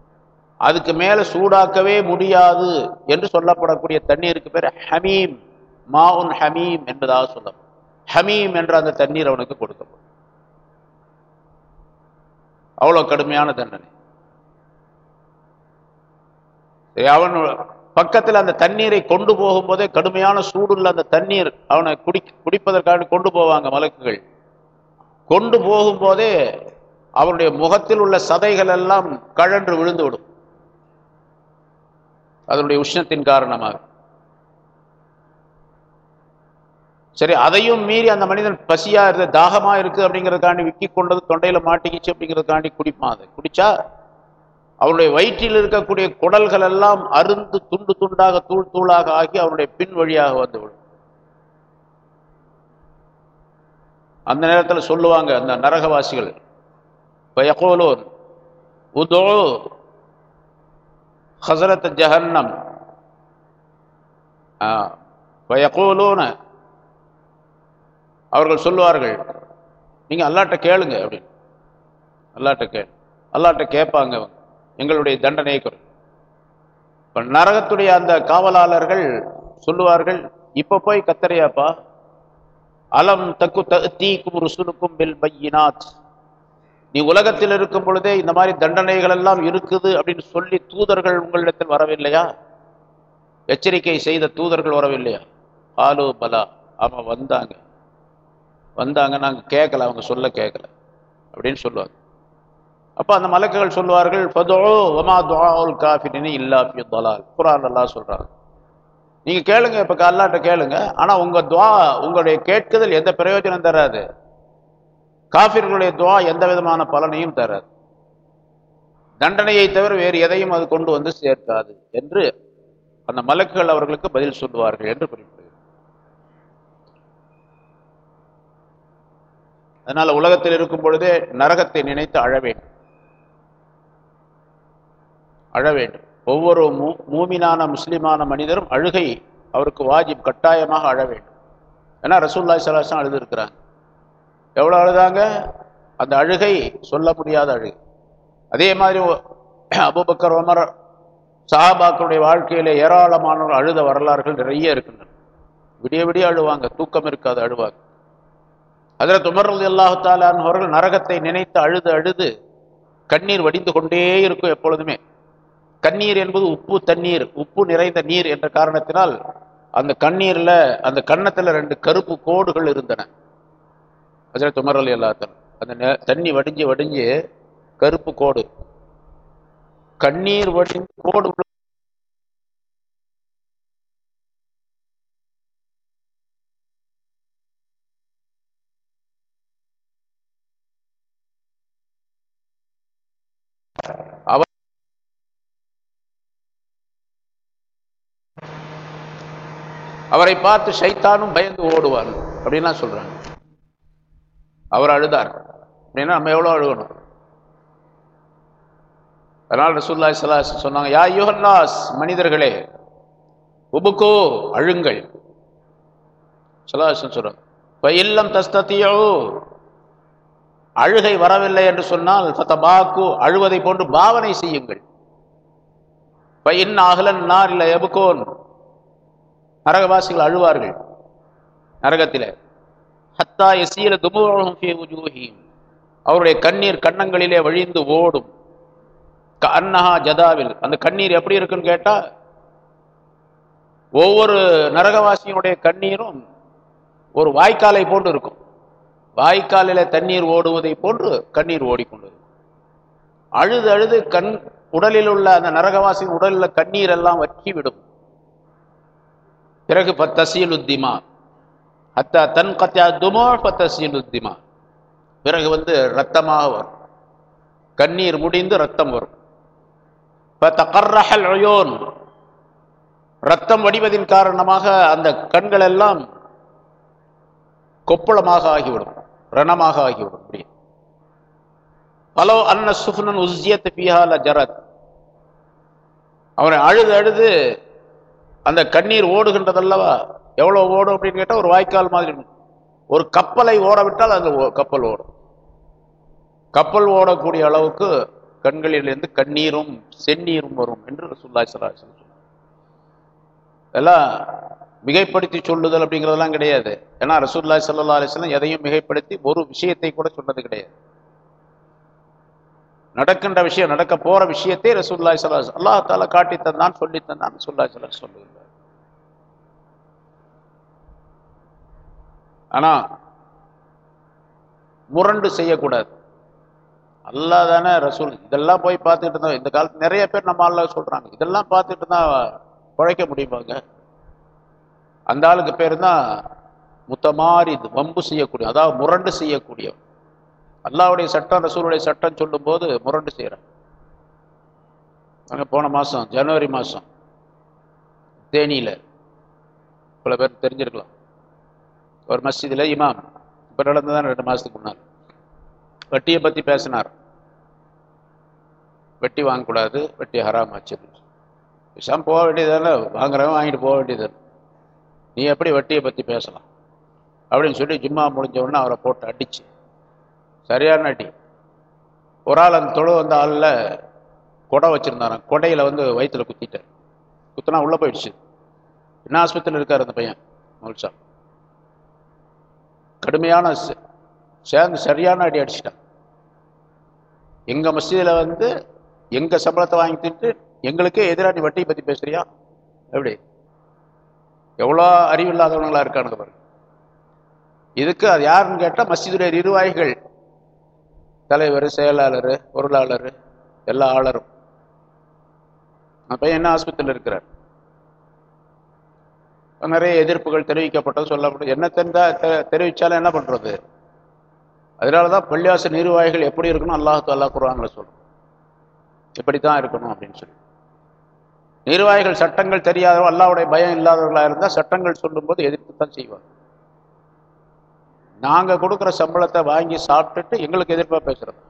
அதுக்கு மேல சூடாக்கவே முடியாது என்று சொல்லப்படக்கூடிய தண்ணீருக்கு பேர் ஹமீம் மாவுன் ஹமீம் என்பதாக சொல்லப்படும். ஹமீம் என்ற அந்த தண்ணீர் அவனுக்கு கொடுக்கப்படும். அவ்வளவு கடுமையான தண்டனை. அவன் பக்கத்தில் அந்த தண்ணீரை கொண்டு போகும்போதே கடுமையான சூடுள்ள அந்த தண்ணீர் அவனை குடி குடிப்பதற்காக கொண்டு போவாங்க மலக்குகள். கொண்டு போகும்போதே அவருடைய முகத்தில் உள்ள சதைகள் எல்லாம் கழன்று விழுந்து விடும் அதனுடைய உஷ்ணத்தின் காரணமாக. சரி அதையும் மீறி அந்த மனிதன் பசியா இருக்கு தாகமா இருக்கு அப்படிங்கறதுக்காண்டி விக்கி கொண்டது தொண்டையில மாட்டிக்கிச்சு அப்படிங்கறதுக்காண்டி குடிப்பான் அதை. குடிச்சா அவனுடைய வயிற்றில் இருக்கக்கூடிய குடல்கள் எல்லாம் அருந்து துண்டு துண்டாக தூள் தூளாக ஆகி அவனுடைய பின் வழியாக வந்துவிடும். அந்த நேரத்தில் சொல்லுவாங்க அந்த நரகவாசிகள் பயகோலோன் உதோ ஹசரத் جهنم. பயகோலோன அவர்கள் சொல்லுவார்கள் நீங்க அல்லாட்ட கேளுங்க அப்படின்னு. அல்லாட்ட கே அல்லாட்ட கேட்பாங்க எங்களுடைய தண்டனை குறை. இப்போ நரகத்துடைய அந்த காவலாளர்கள் சொல்லுவார்கள் இப்போ போய் கத்தரையாப்பா அலம் தக்கு தீக்கும் ருசுலுக்கும் பில் பையினாத். நீ உலகத்தில் இருக்கும் பொழுதே இந்த மாதிரி தண்டனைகள் எல்லாம் இருக்குது அப்படின்னு சொல்லி தூதர்கள் உங்களிடத்தில் வரவில்லையா? எச்சரிக்கை செய்த தூதர்கள் வரவில்லையா? ஆலோ பலா. ஆமாம் வந்தாங்க. வந்தாங்க நாங்கள் கேட்கல அவங்க சொல்ல கேட்கல அப்படின்னு சொல்லுவாங்க. அப்போ அந்த மலக்குகள் சொல்லுவார்கள் ஃபதோ ஒமா துவாவுல் காஃபின்னு இல்லாஃபியு தொலால். குரான் சொல்கிறாங்க நீங்கள் கேளுங்க இப்போ கல்லாட்ட கேளுங்க. ஆனால் உங்கள் துவா உங்களுடைய கேட்குதல் எந்த பிரயோஜனம் தராது. காஃபிர்களுடைய துவா எந்த விதமான பலனையும் தராது. தண்டனையை தவிர வேறு எதையும் அது கொண்டு வந்து சேர்க்காது என்று அந்த மலக்குகள் அவர்களுக்கு பதில் சொல்லுவார்கள் என்று குறிப்பிடுகிறது. அதனால உலகத்தில் இருக்கும் பொழுதே நரகத்தை நினைத்து அழ வேண்டும். அழ வேண்டும். ஒவ்வொரு மூ மூமினான முஸ்லிமான மனிதரும் அழுகை அவருக்கு வாஜிப் கட்டாயமாக அழ வேண்டும். ஏன்னா ரசூல்லாய் சலாசம் அழுதுருக்கிறாங்க எவ்வளோ அழுதாங்க? அந்த அழுகை சொல்ல முடியாத அழுகை. அதே மாதிரி அபுபக்கர் உமர் சஹாபாக்களுடைய வாழ்க்கையில் ஏராளமானவர்கள் அழுத வரலாறுகள் நிறைய இருக்கின்றன. விடிய விடிய அழுவாங்க தூக்கம் இருக்காது அழுவாங்க. அதில் துமர்றது அல்லாஹு அவர்கள் நரகத்தை நினைத்து அழுது அழுது கண்ணீர் வடிந்து கொண்டே இருக்கும் எப்பொழுதுமே. கண்ணீர் என்பது உப்பு தண்ணீர் உப்பு நிறைந்த நீர் என்ற காரணத்தினால் அந்த கண்ணீர்ல அந்த கன்னத்துல ரெண்டு கருப்பு கோடுகள் இருந்தன. அதில் துமரல் எல்லாத்தன் அந்த தண்ணி வடிஞ்சு வடிஞ்சு கருப்பு கோடு. கண்ணீர் வடிஞ்சு கோடு அவரை பார்த்து சைத்தானும் பயந்து ஓடுவார் அப்படின்லாம் சொல்றாங்க. அவர் அழுதார். அப்படின்னா நம்ம எவ்வளோ அழுகணும்? அதனால் ரசூல்லாய் சலாஸ் சொன்னாங்க யா யுஹன்னாஸ் மனிதர்களே உபுக்கோ அழுங்கள். சலாசன் சொல்றாங்க இப்போ இல்லம் தஸ்தத்தியோ அழுகை வரவில்லை என்று சொன்னால் தத்தபாக்கு அழுவதை போன்று பாவனை செய்யுங்கள். இப்போ அகலன் நார் இல்லை எபுக்கோன் நரகவாசிகள் அழுவார்கள். நரகத்தில். ஹத்தா எசீல துமுகம் அவருடைய கண்ணீர் கன்னங்களிலே வழிந்து ஓடும். அன்னஹா ஜதாவில். அந்த கண்ணீர் எப்படி இருக்குன்னு கேட்டால் ஒவ்வொரு நரகவாசியினுடைய கண்ணீரும் ஒரு வாய்க்காலை போன்று இருக்கும். வாய்க்காலில் தண்ணீர் ஓடுவதை போன்று கண்ணீர் ஓடிக்கொண்டது அழுது அழுது கண் உடலில் உள்ள அந்த நரகவாசியின் உடலில் கண்ணீர் எல்லாம் வற்றி விடும் பிறகு பத்தசீல் உத்திமா அத்தா தன் கத்தியா துமோ. பத்தசீல் பிறகு வந்து ரத்தமாக வரும். கண்ணீர் முடிந்து ரத்தம் வரும். கர்ரஹல் அயோன் ரத்தம் வடிவதின் காரணமாக அந்த கண்கள் எல்லாம் கொப்பளமாக ஆகிவிடும். ரணமாக ஆகிவிடும். அப்படி பலோ அன்ன சுஃப்னன் உஸ்ஜியத் பிஹால ஜரத். அவனை அழுது அழுது அந்த கண்ணீர் ஓடுகின்றதல்லவா? எவ்வளவு ஓடும் அப்படின்னு கேட்டால் ஒரு வாய்க்கால் மாதிரி ஒரு கப்பலை ஓடவிட்டால் அது அந்த கப்பல் ஓடும். கப்பல் ஓடக்கூடிய அளவுக்கு கண்களிலிருந்து கண்ணீரும் செந்நீரும் வரும் என்று சுல்லாய் சலாசன் இதெல்லாம் மிகைப்படுத்தி சொல்லுதல் அப்படிங்கிறதெல்லாம் கிடையாது. ஏன்னா ரசூல்லாய் சல்லா அலிஸ்லாம் எதையும் மிகைப்படுத்தி ஒரு விஷயத்தை கூட சொன்னது கிடையாது. நடக்கின்ற விஷயம் நடக்க போற விஷயத்தை ரசூல்லாய் சல்லா அல்லா தால காட்டி தந்தான் சொல்லி தந்தான் ரசூல்லாய் சல்லா சொல்லுகிறார் ஆனா முரண்டு செய்யக்கூடாது. அல்லா தானே ரசூல். இதெல்லாம் போய் பார்த்துட்டு இருந்தோம் இந்த காலத்து நிறைய பேர் நம்ம ஆள்ல சொல்றாங்க. இதெல்லாம் பார்த்துட்டு தான் குழைக்க முடியுமாங்க? அந்த ஆளுக்கு பேர் தான் முத்தமாரி வம்பு செய்யக்கூடிய அதாவது முரண்டு செய்யக்கூடிய அல்லாவுடைய சட்டம் ரசூலுடைய சட்டம் சொல்லும் போது முரண்டு செய்யறேன் நாங்கள் போன மாதம் ஜனவரி மாதம் தேனியில். பல பேர் தெரிஞ்சிருக்கலாம். ஒரு மஸ்ஜிதில் இமாம். இப்போ நடந்ததான் ரெண்டு மாதத்துக்கு முன்னால் வட்டியை பற்றி பேசினார். வெட்டி வாங்கக்கூடாது வெட்டி ஹராம் ஆச்சு விஷம் போக வேண்டியதானே வாங்குறவன் வாங்கிட்டு போக வேண்டியது நீ எப்படி வட்டியை பற்றி பேசலாம்? அப்படின்னு சொல்லி ஜும்மா முடிஞ்ச உடனே அவரை போட்டு அடிச்சு. சரியான அடி. ஒரு ஆள் அந்த தொழு வந்த ஆளில் கொடை வச்சுருந்தாரான் கொடையில் வந்து வயிற்றில் குத்திட்டார். குத்தினா உள்ளே போயிடுச்சு. என்ன ஆஸ்பத்திரியில் இருக்கார் அந்த பையன் மல்சா கடுமையான சேர்ந்து சரியான அடி அடிச்சிட்டான். எங்கள் மசீதியில் வந்து எங்கள் சம்பளத்தை வாங்கி திட்டு எங்களுக்கே எதிராக நீ வட்டியை பற்றி பேசுகிறியா எப்படி? எவ்வளோ அறிவில்லாதவங்களா இருக்கானுங்க பாருங்க. இதுக்கு அது யாருன்னு கேட்டால் மசிதுடைய நிர்வாகிகள். தலைவர் செயலாளர் பொருளாளர் எல்லா ஆளரும். நான் பையன் என்ன ஆஸ்பத்திரியில் இருக்கிறார்? நிறைய எதிர்ப்புகள் தெரிவிக்கப்பட்டது சொல்லப்பட்டது என்ன தெரிந்தா தெரிவிச்சாலும் என்ன பண்றது? அதனால தான் பள்ளியாச நிர்வாகிகள் எப்படி இருக்கணும் அல்லாஹு அல்லா குருவாங்கள சொல்லணும் இப்படி தான் இருக்கணும் அப்படின்னு சொல்லி. நிர்வாகிகள் சட்டங்கள் தெரியாதவோ அல்லாவுடைய பயம் இல்லாதவர்களாக இருந்தால் சட்டங்கள் சொல்லும்போது எதிர்ப்பு தான் செய்வாங்க. நாங்கள் கொடுக்குற சம்பளத்தை வாங்கி சாப்பிட்டுட்டு எங்களுக்கு எதிர்ப்பாக பேசுகிறது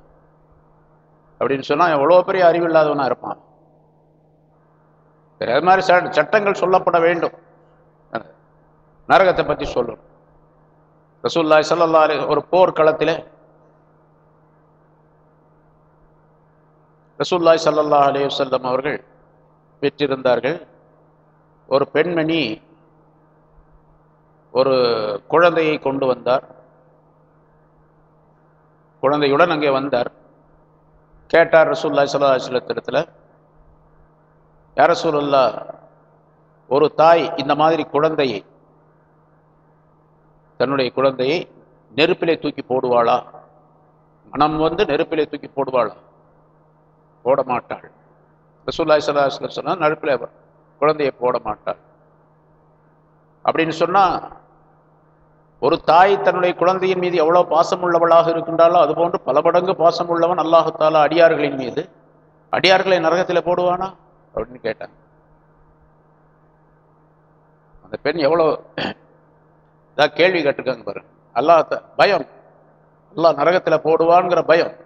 அப்படின்னு சொன்னால் எவ்வளோ பெரிய அறிவு இல்லாதவனாக இருப்பான். அது மாதிரி சட்டங்கள் சொல்லப்பட வேண்டும். நரகத்தை பற்றி சொல்லணும் ரசூல்லாய் சல்லா ஒரு போர்க்களத்தில் ரசூல்லாய் சல்லல்லா அலே வல்லம் அவர்கள் பெற்றிருந்தார்கள். ஒரு பெண்மணி ஒரு குழந்தையை கொண்டு வந்தார். குழந்தையுடன் அங்கே வந்தார். கேட்டார் ரசூல்லா சல்லா சிலத்திடத்தில் யார் ரசூல்லா ஒரு தாய் இந்த மாதிரி குழந்தையை தன்னுடைய குழந்தையை நெருப்பிலே தூக்கி போடுவாளா? மனம் வந்து நெருப்பிலே தூக்கி போடுவாளா? போட மாட்டாள் ரசூல்லாய் சல்லா சொன்னா குழந்தையை போட மாட்டாள் அப்படின்னு சொன்னா ஒரு தாய் தன்னுடைய குழந்தையின் மீது எவ்வளவு பாசம் உள்ளவளாக இருக்கின்றாலோ அதுபோன்று பல மடங்கு பாசம் உள்ளவன் அல்லாஹால அடியார்களின் மீது. அடியார்களை நரகத்தில் போடுவானா? அப்படின்னு கேட்டாங்க. அந்த பெண் எவ்வளவு இதான் கேள்வி கேட்டுக்கோங்க பாருங்க. அல்லாஹ் பயம். அல்லாஹ் நரகத்தில் போடுவான்ங்கிற பயம்.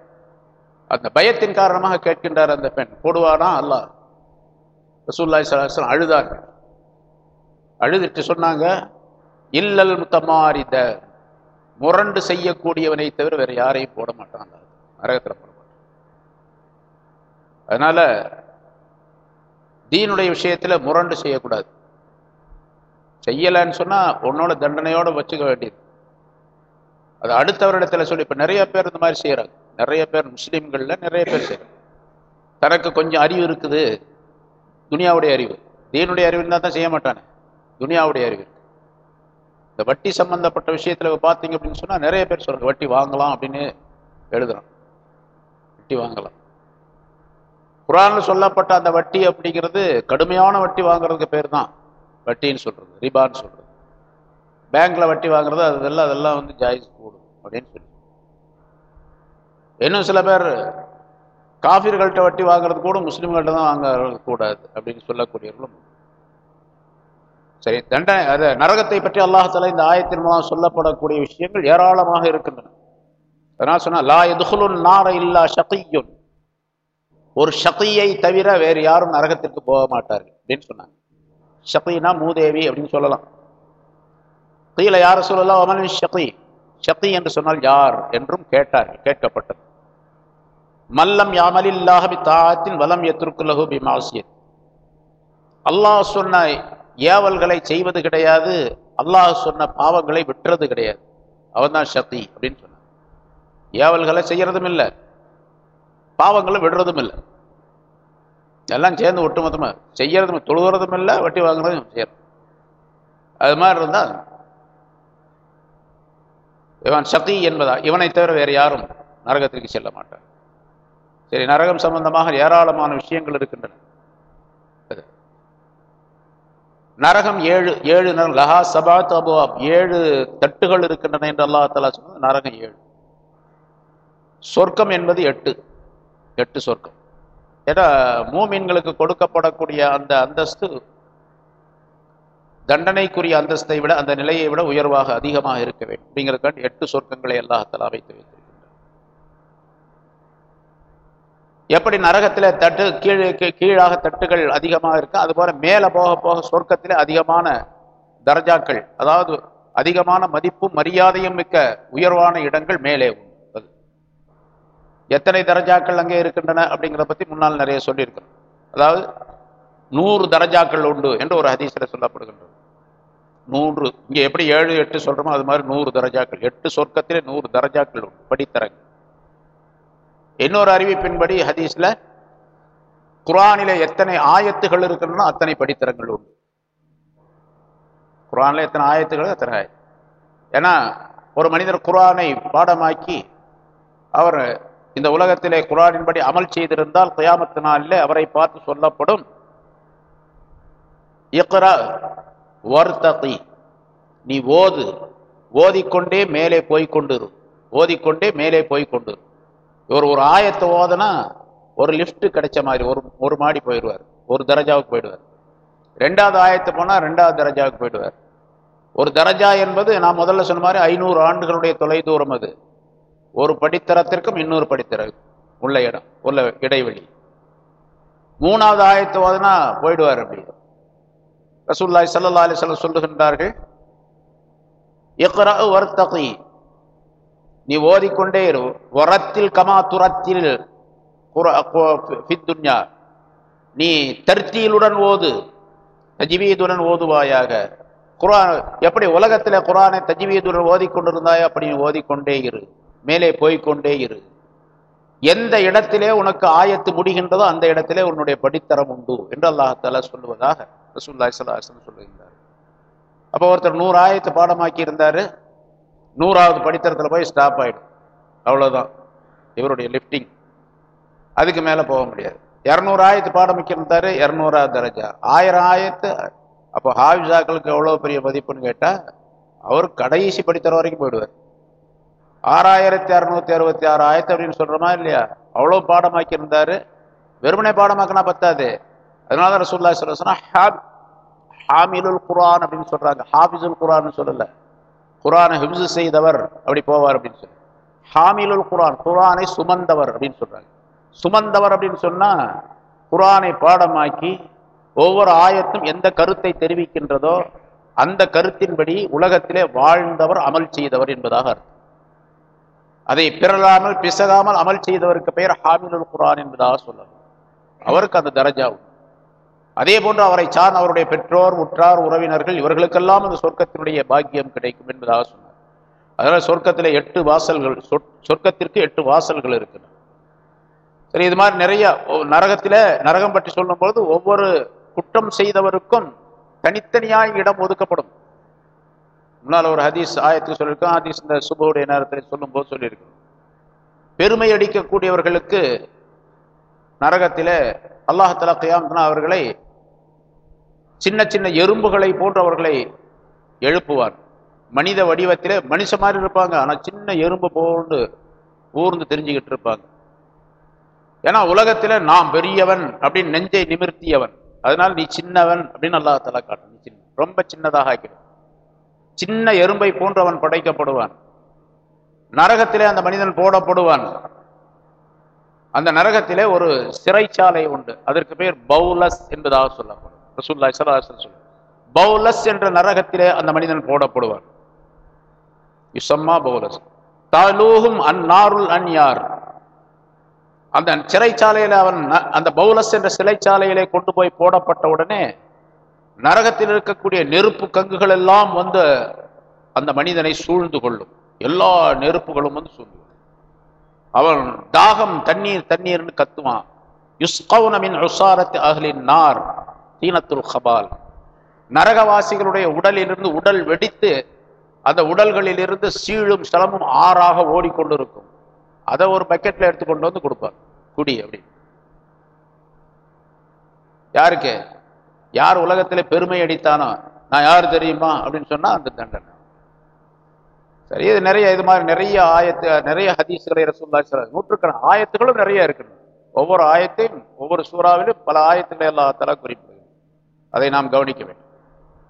அந்த பயத்தின் காரணமாக கேட்கின்றார் அந்த பெண். போடுவானா? அல்லாஹ். ரசூல்லாய் சலாஹம் அழுதாங்க. அழுதுட்டு சொன்னாங்க இல்லல் முத்தமாரித. முரண்டு செய்யக்கூடியவனை தவிர வேற யாரையும் போட மாட்டாங்க நரகத்தில் போட மாட்டான். அதனால தீனுடைய விஷயத்துல முரண்டு செய்யக்கூடாது. செய்யலைன்னு சொன்னால் உன்னோட தண்டனையோட வச்சுக்க வேண்டியது. அது அடுத்தவரிடத்துல சொல்லி இப்போ நிறைய பேர் இந்த மாதிரி செய்யறாங்க நிறைய பேர் முஸ்லீம்களில் நிறைய பேர் செய்கிறாங்க தனக்கு கொஞ்சம் அறிவு இருக்குது. துனியாவுடைய அறிவு. தீனுடைய அறிவு இருந்தால் தான் செய்ய மாட்டானே. துனியாவுடைய அறிவு இந்த வட்டி சம்பந்தப்பட்ட விஷயத்துல பார்த்தீங்க அப்படின்னு சொன்னால் நிறைய பேர் சொல்கிறாங்க வட்டி வாங்கலாம் அப்படின்னு எழுதுகிறோம் வட்டி வாங்கலாம். குரானில் சொல்லப்பட்ட அந்த வட்டி அப்படிங்கிறது கடுமையான வட்டி வாங்குறதுக்கு பேர் தான். வட்டின்னு சொல்றது ரிபான்னு சொல்றது. பேங்க்ல வட்டி வாங்குறது அதெல்லாம் அதெல்லாம் வந்து ஜாயிஸ் கூடும் அப்படின்னு சொல்லி. இன்னும் சில பேர் காஃபிர்கள்ட்ட வட்டி வாங்குறது கூட முஸ்லிம்கள்ட்ட தான் வாங்க கூடாது அப்படின்னு சொல்லக்கூடியவர்களும் சரி தண்டனை அது நரகத்தை பற்றி அல்லாஹால இந்த ஆயத்தின் மூலம் சொல்லப்படக்கூடிய விஷயங்கள் ஏராளமாக இருக்கின்றன. அதனால் சொன்னா லா எதுகுலுன் நார இல்லா ஷகியுன். ஒரு ஷகியை தவிர வேறு யாரும் நரகத்திற்கு போக மாட்டார்கள் அப்படின்னு சொன்னாங்க. ஷகினா மூதேவி அப்படின்னு சொல்லலாம். கீழே யார சொல்லலாம் அமலின் ஷக்கி ஷக்கி என்று சொன்னால் யார் என்றும் கேட்டார் கேட்கப்பட்டது. மல்லம் யாமலில்லாஹபி தாத்தின் வலம் எத்திருக்குலகு பி மாசியத். அல்லாஹ் சொன்ன ஏவல்களை செய்வது கிடையாது அல்லாஹ் சொன்ன பாவங்களை விட்டுறது கிடையாது. அவன் தான் ஷத்தி அப்படின்னு சொன்னான். ஏவல்களை செய்யறதும் இல்லை பாவங்களை விடுறதும் இல்லை. எல்லாம் சேர்ந்து ஒட்டுமொத்தமா செய்யறதும் தொழுகிறதும் இல்லை வட்டி வாங்குறதும் செய்யறோம். அது மாதிரி இருந்தா இவன் சக்தி என்பதா இவனை தவிர வேறு யாரும் நரகத்திற்கு செல்ல மாட்டான் சரி நரகம் சம்பந்தமாக ஏராளமான விஷயங்கள் இருக்கின்றன. அது. நரகம் ஏழு ஏழு நரகம் லஹா சபாத் அபுவாப் ஏழு தட்டுகள் இருக்கின்றன என்று அல்லா தலா சொன்னது நரகம் ஏழு. சொர்க்கம் என்பது எட்டு. எட்டு சொர்க்கம். ஏன்னா மூமின்களுக்கு கொடுக்கப்படக்கூடிய அந்த அந்தஸ்து தண்டனைக்குரிய அந்தஸ்தை விட அந்த நிலையை விட உயர்வாக அதிகமாக இருக்க வேண்டும். அப்படிங்கிறதுக்காண்டி எட்டு சொர்க்கங்களை அல்லாஹலா அமைத்து எப்படி நரகத்தில் தட்டு கீழே கீ- கீழாக தட்டுகள் அதிகமாக இருக்கு அதுபோல மேலே போக போக சொர்க்கத்தில் அதிகமான தர்ஜாக்கள் அதாவது அதிகமான மதிப்பும் மரியாதையும் மிக்க உயர்வான இடங்கள் மேலே உண்டு. எத்தனை தரஜாக்கள் அங்கே இருக்கின்றன அப்படிங்கிறத பத்தி முன்னால் நிறைய சொல்லியிருக்கிறோம் அதாவது நூறு தரஜாக்கள் உண்டு என்று ஒரு ஹதீஸில் சொல்லப்படுகின்றது. நூறு இங்கே எப்படி ஏழு எட்டு சொல்கிறோமோ அது மாதிரி நூறு தரஜாக்கள். எட்டு சொர்க்கத்திலே நூறு தரஜாக்கள் உண்டு படித்தரங்கள் இன்னொரு அறிவிப்பின்படி ஹதீஸில் குர்ஆனிலே எத்தனை ஆயத்துகள் இருக்கின்றனோ அத்தனை படித்தரங்கள் உண்டு. குரானில் எத்தனை ஆயத்துகள் அத்தனை ஆயத்து ஏன்னா ஒரு மனிதர் குரானை பாடமாக்கி அவர் இந்த உலகத்திலே குரானின்படி அமல் செய்திருந்தால் கியாமத்து நாளில் அவரை பார்த்து சொல்லப்படும். இக்ரா வர்த்தகி நீ ஓது. ஓதிக்கொண்டே மேலே போய்கொண்டிரு ஓதிக்கொண்டே மேலே போய்கொண்டிரு இவர் ஒரு ஆயத்தை ஓதுனா ஒரு லிஃப்ட் கிடைச்ச மாதிரி ஒரு ஒரு மாடி போயிடுவார். ஒரு தரஜாவுக்கு போயிடுவார். ரெண்டாவது ஆயத்தை போனால் ரெண்டாவது தரஜாவுக்கு போயிடுவார். ஒரு தரஜா என்பது நான் முதல்ல சொன்ன மாதிரி ஐநூறு ஆண்டுகளுடைய தொலை தூரம் அது. ஒரு படித்தரத்திற்கும் இன்னொரு படித்தர உள்ள இடம் உள்ள இடைவெளி. மூணாவது ஆயத்து ஓதுனா போயிடுவார் அப்படி. ரசூல்லாய் சல்லா அலிஸ்வல்லம் சொல்லுகின்றார்கள் இக்ரா வர்த்தகி. நீ ஓதிக்கொண்டே இரு. வரத்தில் கமா துரத்தில் ஃபித் துன்யா. நீ தர்த்தியிலுடன் ஓது தஜ்வீதுடன் ஓதுவாயாக. குரான் எப்படி உலகத்துல குரானை தஜ்வீதுடன் ஓதிக்கொண்டிருந்தாய் அப்படி நீ ஓதிக்கொண்டே இரு. மேலே போய்க்கொண்டே இரு. எந்த இடத்திலே உனக்கு ஆயத்து முடிகின்றதோ அந்த இடத்திலே உன்னுடைய படித்தரம் உண்டு என்று அல்லாஹால சொல்லுவதாக ரசூல்லாய் ஸல்லல்லாஹு சொல்லுகின்றார். அப்போ ஒருத்தர் நூறு ஆயத்து பாடமாக்கி இருந்தார் நூறாவது படித்தரத்தில் போய் ஸ்டாப் ஆகிடும் அவ்வளோதான் இவருடைய லிஃப்டிங் அதுக்கு மேலே போக முடியாது. இரநூறு ஆயத்து பாடமிக்க இருந்தார் இரநூறாவது தரஜா. ஆயிரம் ஆயத்து அப்போ ஹாவிஜாக்களுக்கு எவ்வளோ பெரிய மதிப்புன்னு கேட்டால் அவர் கடைசி படித்தர வரைக்கும் போயிடுவார். ஆறாயிரத்தி அறுநூத்தி அறுபத்தி ஆறு ஆயிரத்து அப்படின்னு சொல்றோமா இல்லையா? அவ்வளவு பாடமாக்கி இருந்தாரு வெறுமனை பாடமாக்கினா பத்தாது. அதனால தான் ரசூல்லா சொல்ல ஹாப் ஹாமிலுல் குரான் அப்படின்னு சொல்றாங்க. ஹாபிசுல் குரான் சொல்லல. குரானை ஹிப்ஸ் செய்தவர் அப்படி போவார் அப்படின்னு சொல்லி. ஹாமிலுல் குரான் குரானை சுமந்தவர் அப்படின்னு சொல்றாங்க. சுமந்தவர் அப்படின்னு சொன்னா குரானை பாடமாக்கி ஒவ்வொரு ஆயத்தும் எந்த கருத்தை தெரிவிக்கின்றதோ அந்த கருத்தின்படி உலகத்திலே வாழ்ந்தவர் அமல் செய்தவர் என்பதாக அர்த்தம். அதை பிறலாமல் பிசகாமல் அமல் செய்தவருக்கு பெயர் ஹாமிலுல் குரான் என்பதாக சொல்லலாம். அவருக்கு அந்த தரஜா அதே போன்று அவரை சார்ந்த அவருடைய பெற்றோர் உற்றார் உறவினர்கள் இவர்களுக்கெல்லாம் அந்த சொர்க்கத்தினுடைய பாக்கியம் கிடைக்கும் என்பதாக சொன்னார். அதனால் சொர்க்கத்தில் எட்டு வாசல்கள் சொற்- சொர்க்கத்திற்கு எட்டு வாசல்கள் இருக்கின்றன. சரி இது மாதிரி நிறைய நரகத்தில் நரகம் பற்றி சொல்லும்போது ஒவ்வொரு குற்றம் செய்தவருக்கும் தனித்தனியாக இடம் ஒதுக்கப்படும். முன்னால் ஒரு ஹதீஸ் ஆயத்துக்கு சொல்லியிருக்கோம். ஹதீஸ் இந்த சுபுடைய நேரத்தில் சொல்லும்போது சொல்லியிருக்கோம். பெருமை அடிக்கக்கூடியவர்களுக்கு நரகத்தில் அல்லாஹலா கியாமத்னா அவர்களை சின்ன சின்ன எறும்புகளை போன்றவர்களை எழுப்புவார். மனித வடிவத்திலே மனுஷ மாதிரி இருப்பாங்க. ஆனா சின்ன எறும்பு போன்று ஊர்ந்து தெரிஞ்சுக்கிட்டு இருப்பாங்க. ஏன்னா உலகத்துல நான் பெரியவன் அப்படின்னு நெஞ்சை நிமிர்த்தியவன். அதனால் நீ சின்னவன் அப்படின்னு அல்லாஹ் காட்டும். நீ சின்ன ரொம்ப சின்னதாக ஆக்கிடும். சின்ன எறும்பை போன்றவன் படைக்கப்படுவான். நரகத்திலே அந்த மனிதன் போடப்படுவான். அந்த நரகத்திலே ஒரு சிறைச்சாலை உண்டு. அதற்கு பேர் பௌலஸ் என்பதாக சொல்லப்படும். ரசூலுல்லாஹி பௌலஸ் என்ற நரகத்திலே அந்த மனிதன் போடப்படுவான். யுசம்மா பௌலஸ். தாலூகும் அந்நாருல் அந்யார் அந்த சிறைச்சாலையில அவன் அந்த பௌலஸ் என்ற சிறைச்சாலையிலே கொண்டு போய் போடப்பட்ட உடனே நரகத்தில் இருக்கக்கூடிய நெருப்பு கங்குகள் எல்லாம் வந்து அந்த மனிதனை சூழ்ந்து கொள்ளும். எல்லா நெருப்புகளும் வந்து சூழ்ந்து அவன் தாகம் தண்ணீர் தண்ணீர்னு கத்துவான். யுஸ்கவுனமின் உசாரத்து அகலின் நார் தீனத்துல் ஹபால் நரகவாசிகளுடைய உடலிலிருந்து உடல் வெடித்து அந்த உடல்களிலிருந்து சீழும் ஸ்தலமும் ஆறாக ஓடிக்கொண்டிருக்கும். அதை ஒரு பக்கெட்டில் எடுத்து கொண்டு வந்து கொடுப்பார். குடி அப்படின்னு யாருக்கு? யார் உலகத்திலே பெருமை அடித்தானோ நான் யார் தெரியுமா? அப்படின்னு சொன்னா அந்த தண்டனை. சரி இது நிறைய இது மாதிரி நிறைய ஆயத்து நிறைய ஹதீஸ்களை ரசூல்லா நூற்றுக்கணக்கான ஆயத்துகளும் நிறைய இருக்கு ஒவ்வொரு ஆயத்தையும் ஒவ்வொரு சூறாவிலும் பல ஆயத்துக்களை எல்லா தலா அதை நாம் கவனிக்க வேண்டும்.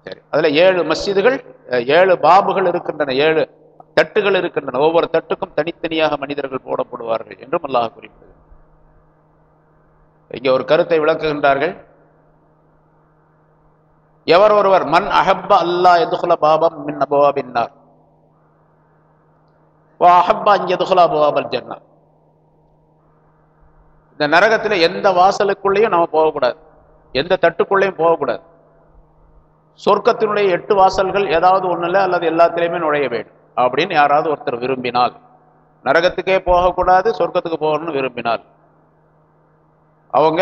சரி அதுல ஏழு மஸ்ஜிதுகள் ஏழு பாபுகள் இருக்கின்றன ஏழு தட்டுகள் இருக்கின்றன. ஒவ்வொரு தட்டுக்கும் தனித்தனியாக மனிதர்கள் போடப்படுவார்கள் என்றும் அல்லாஹ் குறிப்பிடுது இங்கே ஒரு கருத்தை விளக்குகின்றார்கள். எவர் ஒருவர் மன் அஹப்ப அல்லாஹ் எதுகுல பாபம் மின் ஓ அஹப்பா இங்கே எதுகுல அபவாபல் ஜன்னா இந்த நரகத்துல எந்த வாசலுக்குள்ளேயும் நம்ம போகக்கூடாது. எந்த தட்டுக்குள்ளேயும் போகக்கூடாது. சொர்க்கத்தினுடைய எட்டு வாசல்கள் ஏதாவது ஒண்ணுல அல்லது எல்லாத்திலையுமே நுழைய வேண்டும். அப்படின்னு யாராவது ஒருத்தர் விரும்பினால். நரகத்துக்கே போகக்கூடாது சொர்க்கத்துக்கு போகணும்னு விரும்பினால். அவங்க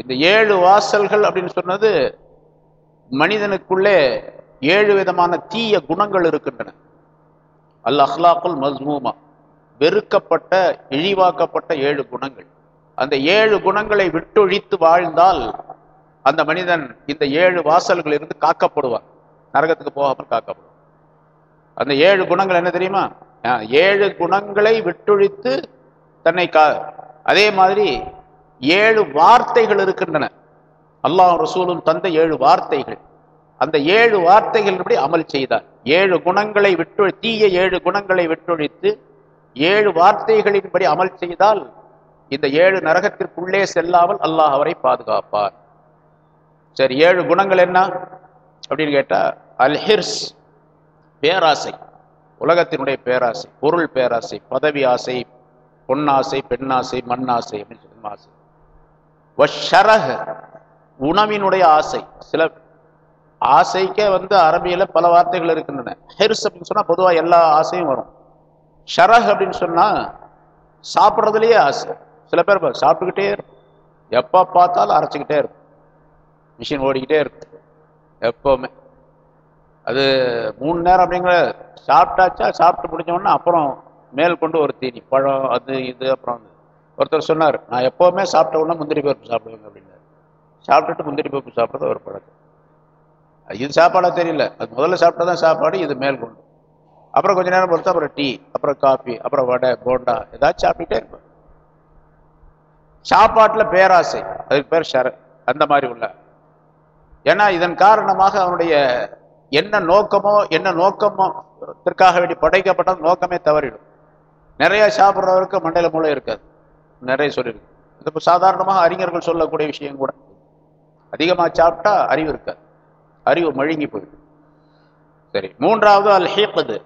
இந்த ஏழு வாசல்கள் அப்படின்னு சொன்னது மனிதனுக்குள்ளே ஏழு விதமான தீய குணங்கள் இருக்கின்றன. அல் அஹ்லாக்குல் மஸ்மூமா வெறுக்கப்பட்ட இழிவாக்கப்பட்ட ஏழு குணங்கள். அந்த ஏழு குணங்களை விட்டொழித்து வாழ்ந்தால் அந்த மனிதன் இந்த ஏழு வாசல்களிலிருந்து காக்கப்படுவான். நரகத்துக்கு போகாமல் காக்கப்படுவான். அந்த ஏழு குணங்கள் என்ன தெரியுமா? ஆஹ், ஏழு குணங்களை விட்டொழித்து தன்னை கா அதே மாதிரி ஏழு வார்த்தைகள் இருக்கின்றன. அல்லாஹ் ரசூலும் தந்த ஏழு வார்த்தைகள். அந்த ஏழு வார்த்தைகளின்படி அமல் செய்தார்? ஏழு குணங்களை விட்டு தீய ஏழு குணங்களை விட்டொழித்து ஏழு வார்த்தைகளின்படி அமல் செய்தால் இந்த ஏழு நரகத்திற்குள்ளே செல்லாமல் அல்லாஹ் அவரை பாதுகாப்பார். சரி ஏழு குணங்கள் என்ன? அப்படின்னு கேட்டா அல்ஹிர்ஸ் பேராசை. உலகத்தினுடைய பேராசை பொருள் பேராசை பதவி ஆசை பொன்னாசை பெண்ணாசை மண்ணாசை அப்படின்னு சொல்லி ஆசை. வஷரஹ் உணவினுடைய ஆசை. சில ஆசைக்கே வந்து அரபியில் பல வார்த்தைகள் இருக்கின்றன. ஹெர்ஸ் அப்படின்னு சொன்னால் பொதுவாக எல்லா ஆசையும் வரும். ஷரஹ் அப்படின்னு சொன்னால் சாப்பிட்றதுலேயே ஆசை. சில பேர் சாப்பிட்டுக்கிட்டே இருக்கும். எப்போ பார்த்தாலும் அரைச்சிக்கிட்டே இருக்கும். மிஷின் ஓடிக்கிட்டே இருக்கும். எப்போவுமே. அது மூணு நேரம் அப்படிங்கிற சாப்பிட்டாச்சா சாப்பிட்டு முடிஞ்ச அப்புறம் மேல் கொண்டு ஒரு தீனி பழம் அது இது அப்புறம் அது. ஒருத்தர் சொன்னார் நான் எப்போவுமே சாப்பிட்ட உடனே முந்திரி பருப்பு சாப்பிடுவேங்க அப்படின்னாரு. சாப்பிட்டுட்டு முந்திரி பருப்பு சாப்பிட்றது ஒரு பழக்கம். இது சாப்பாடா தெரியல. அது முதல்ல சாப்பிட்டா சாப்பாடு இது மேல் கொண்டு. அப்புறம் கொஞ்ச நேரம் பொறுத்து அப்புறம் டீ அப்புறம் காஃபி அப்புறம் வடை போண்டா ஏதாச்சும் சாப்பிட்டுட்டே இருப்பேன் சாப்பாட்டில் பேராசை. அதுக்கு பேர் ஷர அந்த மாதிரி உள்ள. ஏன்னா இதன் காரணமாக அவனுடைய என்ன நோக்கமோ என்ன நோக்கமோ இதற்காக வேண்டி படைக்கப்பட்ட நோக்கமே தவறிடும். நிறைய சாப்பிட்றவருக்கு மண்டையில மூளை இருக்காது. நிறைய சொல்லியிருக்கு. இது இப்போ சாதாரணமாக அறிஞர்கள் சொல்லக்கூடிய விஷயம் கூட அதிகமாக சாப்பிட்டா அறிவு இருக்காது. அறிவு மழுங்கி போயிடும். சரி மூன்றாவது அல் ஹேப்பது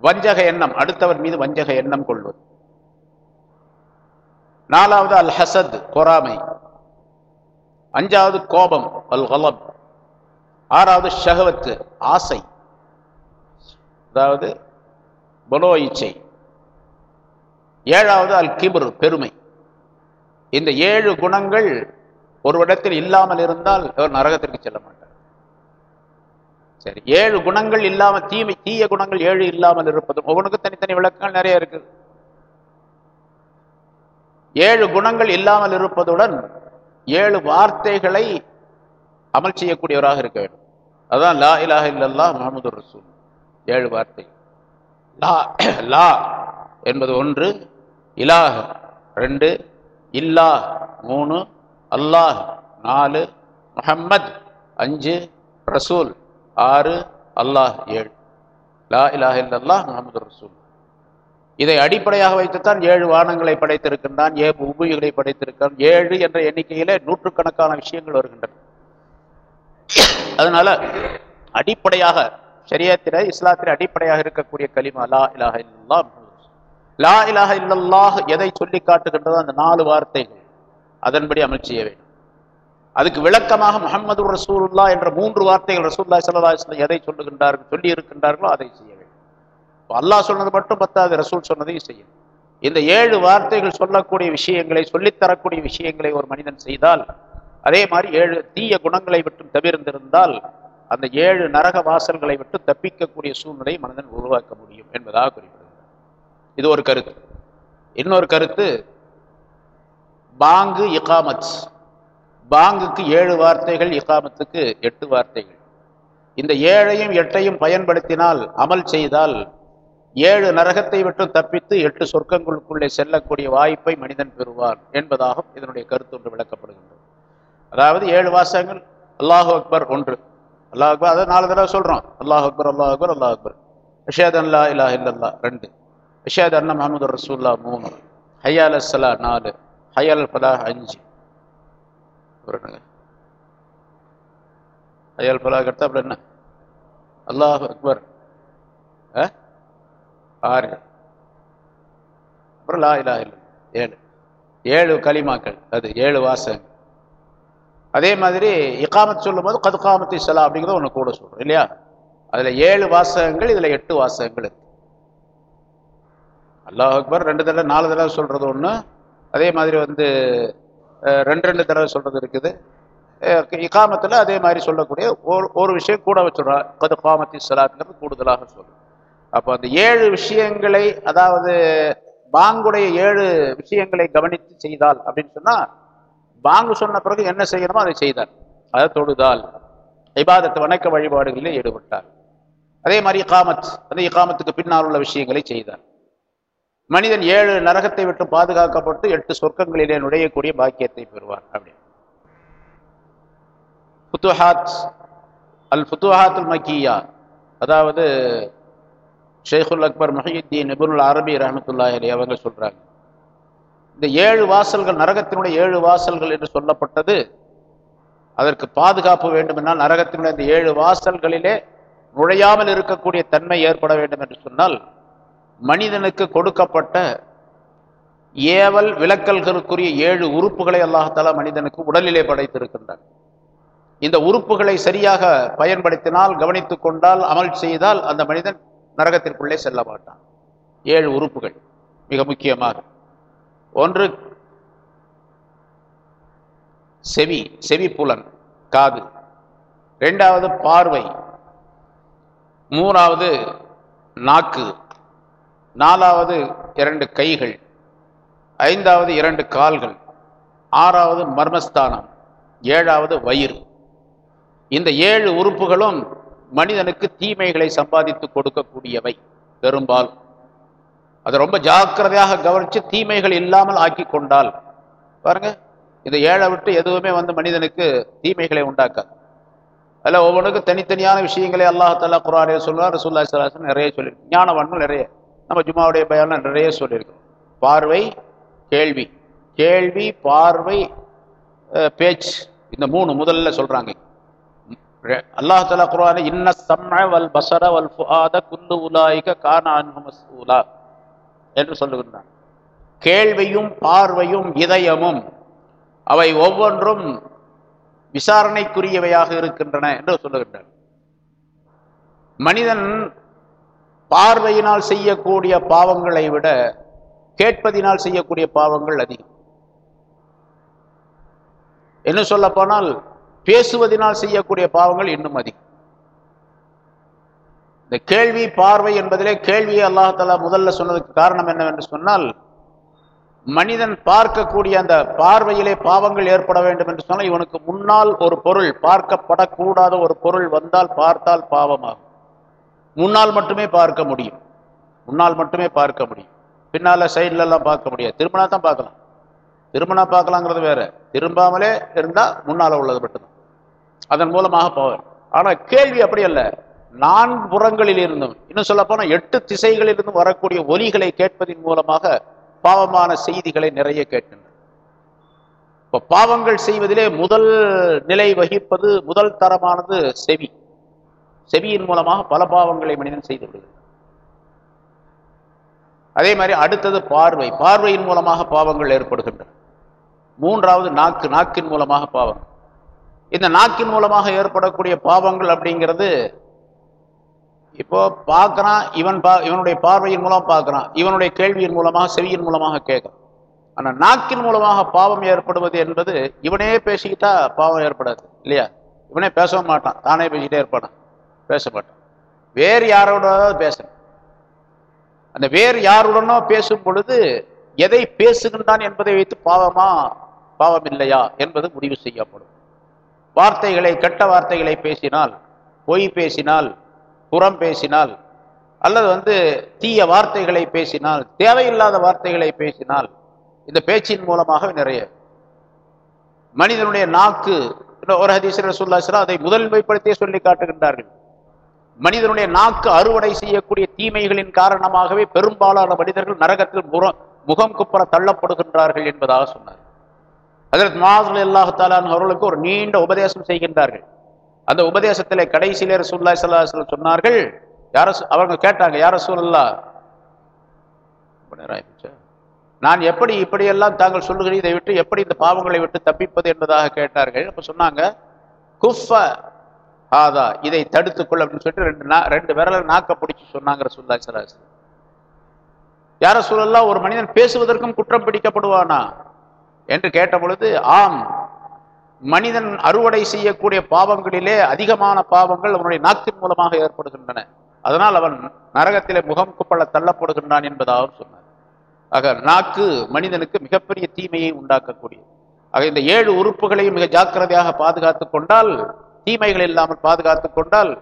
வஞ்சக எண்ணம் அடுத்தவர் மீது வஞ்சக எண்ணம் கொள்வது. நாலாவது அல் ஹசத் பொறாமை. அஞ்சாவது கோபம் அல் கலம் ஆறாவது ஷஹவத்து ஆசை. அதாவது பலோ இச்சை. ஏழாவது அல் கிபர் பெருமை. இந்த ஏழு குணங்கள் ஒரு இடத்தில் இல்லாமல் இருந்தால் அவர் நரகத்திற்கு செல்ல மாட்டார். சரி ஏழு குணங்கள் இல்லாம தீமை தீய குணங்கள் ஏழு இல்லாமல் இருப்பதும் ஒவ்வொன்றுக்கும் தனித்தனி விளக்கங்கள் நிறைய இருக்கு. ஏழு குணங்கள் இல்லாமல் இருப்பதுடன் ஏழு வார்த்தைகளை அமல் செய்யக்கூடியவராக இருக்க வேண்டும். அதான் லா இலாஹ இல்லல்லா முகமது ரசூல். ஏழு வார்த்தை லா லா என்பது ஒன்று இலாஹ் ரெண்டு இல்லாஹ் மூணு அல்லாஹ் நாலு முஹம்மத் அஞ்சு ரசூல் ஆறு அல்லாஹ் ஏழு. லா இலாஹ் இல்லல்லாஹ் முகமது ரசூல். இதை அடிப்படையாக வைத்துத்தான் ஏழு வானங்களை படைத்திருக்கின்றான் ஏழு உபுகளை படைத்திருக்கான் ஏழு என்ற எண்ணிக்கையிலே நூற்றுக்கணக்கான விஷயங்கள் வருகின்றன. அதனால அடிப்படையாக சரியத்தில இஸ்லாத்தில அடிப்படையாக இருக்கக்கூடிய கலிமா லா இலாஹ இல்லல்லா லா இலாக இல்லல்லாஹ் எதை சொல்லி காட்டுகின்றதோ அந்த நாலு வார்த்தைகள் அதன்படி அமல் செய்ய வேண்டும். அதுக்கு விளக்கமாக முகமது ரசூல்லா என்ற மூன்று வார்த்தைகள் ரசூல்லா சல்லா எதை சொல்லுகின்றார்கள் சொல்லி இருக்கின்றார்களோ அதை செய்ய வேண்டும். அல்லாஹ் சொன்னது மட்டும் பத்தாது ரசூல் சொன்னதையும் செய்யும் இந்த ஏழு வார்த்தைகள் சொல்லக்கூடிய விஷயங்களை சொல்லித்தரக்கூடிய விஷயங்களை ஒரு மனிதன் செய்தால் அதே மாதிரி ஏழு தீய குணங்களை விட்டு தவிர்ந்திருந்தால் அந்த ஏழு நரக வாசல்களை விட்டு தப்பிக்கக்கூடிய சூழ்நிலை மனிதன் உருவாக்க முடியும் என்பதாக குறிப்பிடும் இது ஒரு கருத்து. இன்னொரு கருத்து பாங்கு இகாமத். பாங்குக்கு ஏழு வார்த்தைகள் இகாமத்துக்கு எட்டு வார்த்தைகள். இந்த ஏழையும் எட்டையும் பயன்படுத்தினால் அமல் செய்தால் ஏழு நரகத்தை விட்டு தப்பித்து எட்டு சொர்க்கங்களுக்குள்ளே செல்லக்கூடிய வாய்ப்பை மனிதன் பெறுவார் என்பதாகவும் இதனுடைய கருத்து ஒன்று விளக்கப்படுகின்றது. அதாவது ஏழு வாசகங்கள் அல்லாஹு அக்பர் ஒன்று. அல்லாஹ் அக்பர் அதை நாலு தடவை சொல்கிறோம் அல்லாஹ் அக்பர் அல்லாஹ் அக்பர் அல்லாஹ் அக்பர். விஷாத் இல்லா இல்லல்லா ரெண்டு. அஷாத் அண்ணா முகமது ரசூல்லா மூணு. ஹையால் அஸ்ஸலா நாலு. ஹையால் ஃபலாஹ் அஞ்சு. ஹையால் ஃபலாஹ் கட்டா அப்புறம் என்ன? அல்லாஹ் அக்பர். ஆறு. அப்புறம் லா இலா இல்லை ஏழு. ஏழு களிமாக்கள். அது ஏழு வாசகங்கள். அதே மாதிரி இக்காமத் சொல்லும் போது கதுகாமத்தி சலா அப்படிங்கிறத ஒன்று கூட சொல்கிறோம் இல்லையா? அதில் ஏழு வாசகங்கள் இதில் எட்டு வாசகங்கள் இருக்கு. அல்லாஹ் அக்பர் ரெண்டு தடவை நாலு தடவை சொல்கிறது ஒன்று அதே மாதிரி வந்து ரெண்டு ரெண்டு தடவை சொல்கிறது இருக்குது. இகாமத்தில் அதே மாதிரி சொல்லக்கூடிய ஒரு ஒரு விஷயம் கூட வச்சுடுறான் கது காமத்தி சலாத்துங்கிறது கூடுதலாக சொல்லும் அப்போ அந்த ஏழு விஷயங்களை அதாவது பாங்குடைய ஏழு விஷயங்களை கவனித்து செய்தால் அப்படின்னு சொன்னால் பாங்கு சொன்ன பிறகு என்ன செய்யணுமோ அதை செய்தார். அதை தொழுதால். இபாதத்து வணக்க வழிபாடுகளில் ஈடுபட்டார். அதே மாதிரி இகாமத் அந்த இகாமத்துக்கு பின்னால் உள்ள விஷயங்களை செய்தார். மனிதன் ஏழு நரகத்தை விட்டு பாதுகாக்கப்பட்டு எட்டு சொர்க்கங்களிலே நுழையக்கூடிய பாக்கியத்தை பெறுவார் அப்படி புத்துஹாத் அல் புத்துஹாத்துல் மக்கியா. அதாவது ஷேகுல் அக்பர் மஹியுத்தீன் நிபுனுல் அரபி ரஹமத்துல்லாஹி அவங்க சொல்றாங்க. இந்த ஏழு வாசல்கள் நரகத்தினுடைய ஏழு வாசல்கள் என்று சொல்லப்பட்டது. அதற்கு பாதுகாப்பு வேண்டுமென்றால் நரகத்தினுடைய இந்த ஏழு வாசல்களிலே நுழையாமல் இருக்கக்கூடிய தன்மை ஏற்பட வேண்டும் என்று சொன்னால் மனிதனுக்கு கொடுக்கப்பட்ட ஏவல் விலக்கல்களுக்குரிய ஏழு உறுப்புகளை அல்லாஹாலா மனிதனுக்கு உடலிலே படைத்திருக்கின்றான். இந்த உறுப்புகளை சரியாக பயன்படுத்தினால் கவனித்து கொண்டால் அமல் செய்தால் அந்த மனிதன் நரகத்திற்குள்ளே செல்ல மாட்டான். ஏழு உறுப்புகள் மிக முக்கியமாக. ஒன்று செவி செவி புலன் காது. ரெண்டாவது பார்வை. மூணாவது நாக்கு. நாலாவது இரண்டு கைகள் ஐந்தாவது இரண்டு கால்கள் ஆறாவது மர்மஸ்தானம் ஏழாவது வயிறு. இந்த ஏழு உறுப்புகளும் மனிதனுக்கு தீமைகளை சம்பாதித்து கொடுக்கக்கூடியவை பெரும்பாலும். அதை ரொம்ப ஜாக்கிரதையாக கவனித்து தீமைகள் இல்லாமல் ஆக்கி கொண்டால் பாருங்க இந்த ஏழை விட்டு எதுவுமே வந்து மனிதனுக்கு தீமைகளை உண்டாக்காது. அதில் ஒவ்வொன்றுக்கும் தனித்தனியான விஷயங்களை அல்லாஹாலா குரானே சொல்லுவார் ரசூல்லா சலாசன் நிறைய சொல்லி ஞானவான்கள் நிறைய. நம்ம ஜும்மாவுடைய பயம்லாம் நிறைய சொல்லியிருக்கோம். பார்வை கேள்வி. கேள்வி பார்வை அஹ், பேச்சு. இந்த மூணு முதல்ல சொல்றாங்க. அல்லாஹ் தலா இன்ன சம்ம வல் பசர வல் ஃபுஆத குல்லு உலாயிக கான என்று சொல்லுகின்றான் கேள்வியும் பார்வையும் இதயமும் அவை ஒவ்வொன்றும் விசாரணைக்குரியவையாக இருக்கின்றன என்று சொல்லுகின்றன மனிதன் பார்வையினால் செய்யக்கூடிய பாவங்களை விட கேட்பதினால் செய்யக்கூடிய பாவங்கள் அதிகம். என்ன சொல்ல போனால் பேசுவதனால் செய்யக்கூடிய பாவங்கள் இன்னும் அதிகம். இந்த கேள்வி பார்வை என்பதிலே கேள்வியை அல்லாஹாலா முதல்ல சொன்னதுக்கு காரணம் என்னவென்று சொன்னால் மனிதன் பார்க்கக்கூடிய அந்த பார்வையிலே பாவங்கள் ஏற்பட வேண்டும் என்று சொன்னால் இவனுக்கு முன்னால் ஒரு பொருள் பார்க்கப்படக்கூடாத ஒரு பொருள் வந்தால் பார்த்தால் பாவமாகும். முன்னால் மட்டுமே பார்க்க முடியும். முன்னால் மட்டுமே பார்க்க முடியும். பின்னால் சைட்லலாம் பார்க்க முடியாது. திரும்பினா தான் பார்க்கலாம். திரும்பினா பார்க்கலாங்கிறது வேற. திரும்பாமலே இருந்தால் முன்னால் உள்ளது மட்டும்தான். அதன் மூலமாக போவார் ஆனால் கேள்வி அப்படி அல்ல. நான்கு புறங்களில் இருந்தும் இன்னும் சொல்லப்போனால் எட்டு திசைகளில் இருந்தும் வரக்கூடிய ஒலிகளை கேட்பதின் மூலமாக பாவமான செய்திகளை நிறைய கேட்கின்றன. இப்போ பாவங்கள் செய்வதிலே முதல் நிலை வகிப்பது முதல் தரமானது செவி. செவியின் மூலமாக பல பாவங்களை மனிதன் செய்து விடுகிறார் அதே மாதிரி அடுத்தது பார்வை. பார்வையின் மூலமாக பாவங்கள் ஏற்படுகின்றன. மூன்றாவது நாக்கு. நாக்கின் மூலமாக பாவம். இந்த நாக்கின் மூலமாக ஏற்படக்கூடிய பாவங்கள் அப்படிங்கிறது இப்போ பார்க்கறான் இவன் பா இவனுடைய பார்வையின் மூலம் பார்க்கறான் இவனுடைய கேள்வியின் மூலமாக செவியின் மூலமாக கேட்கறான். ஆனா நாக்கின் மூலமாக பாவம் ஏற்படுவது என்பது இவனே பேசிக்கிட்டா பாவம் ஏற்படாது இல்லையா? இவனே பேசவும் மாட்டான் தானே பேசிக்கிட்டே இருப்பானான் பேச மாட்டோம் வேறு யாரோடாவது பேசணும். அந்த வேறு யாருடனோ பேசும் பொழுது எதை பேசுகின்றான் என்பதை வைத்து பாவமா பாவம் இல்லையா என்பது முடிவு செய்யப்படும். வார்த்தைகளை கெட்ட வார்த்தைகளை பேசினால் பொய் பேசினால் புறம் பேசினால் அல்லது வந்து தீய வார்த்தைகளை பேசினால் தேவையில்லாத வார்த்தைகளை பேசினால் இந்த பேச்சின் மூலமாக நிறைய. மனிதனுடைய நாக்கு ஒரு ஹதீசர் சொல்லாசரா அதை முதன்மைப்படுத்தியே சொல்லி காட்டுகின்றார்கள். மனிதனுடைய நாக்கு அறுவடை செய்யக்கூடிய தீமைகளின் காரணமாகவே பெரும்பாலான மனிதர்கள் நரகத்தில் முற- முகம் குப்புற தள்ளப்படுகின்றார்கள் என்பதாக சொன்னார். அதற்கு மாதிரி அல்லாஹாலான் அவர்களுக்கு ஒரு நீண்ட உபதேசம் செய்கின்றார்கள். அந்த உபதேசத்திலே கடைசியிலே ரசூல்லா ஸல்லல்லாஹு சொன்னார்கள் யார அவங்க கேட்டாங்க யார சூழல்லா நான் எப்படி இப்படியெல்லாம் தாங்கள் சொல்லுகிறேன் இதை விட்டு எப்படி இந்த பாவங்களை விட்டு தப்பிப்பது? என்பதாக கேட்டார்கள். அப்போ சொன்னாங்க குஃப ஆதா இதை தடுத்துக்கொள் அப்படின்னு சொல்லிட்டு ரெண்டு நா ரெண்டு விரல நாக்க பிடிச்சி சொன்னாங்க ரசூல்லா ஸல்லல்லாஹு யார சூழல்லாம் ஒரு மனிதன் பேசுவதற்கும் குற்றம் பிடிக்கப்படுவானா? என்று கேட்ட பொழுது ஆம். மனிதன் அறுவடை செய்யக்கூடிய பாவங்களிலே அதிகமான பாவங்கள் அவனுடைய நாக்கின் மூலமாக ஏற்படுகின்றன. அதனால் அவன் நரகத்திலே முகம் குப்பள தள்ளப்படுகின்றான் என்பதாக சொன்னார். ஆக நாக்கு மனிதனுக்கு மிகப்பெரிய தீமையை உண்டாக்கக்கூடியது. ஆக இந்த ஏழு உறுப்புகளையும் மிக ஜாக்கிரதையாக பாதுகாத்து கொண்டால் தீமைகள் இல்லாமல் பாதுகாத்து கொண்டால்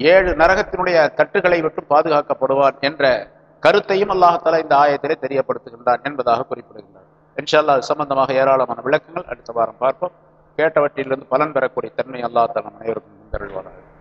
ஏழு நரகத்தினுடைய தட்டுகளை விட்டு பாதுகாக்கப்படுவான் என்ற கருத்தையும் அல்லாஹால இந்த ஆயத்திலே தெரியப்படுத்துகின்றான் என்பதாக குறிப்பிடுகின்றார். இன்ஷா அது சம்பந்தமாக ஏராளமான விளக்கங்கள் அடுத்த வாரம் பார்ப்போம். கேட்டவற்றிலிருந்து பலன் பெறக்கூடிய தன்மை அல்லாஹ் அனைவருக்கும் தருள்வார்கள்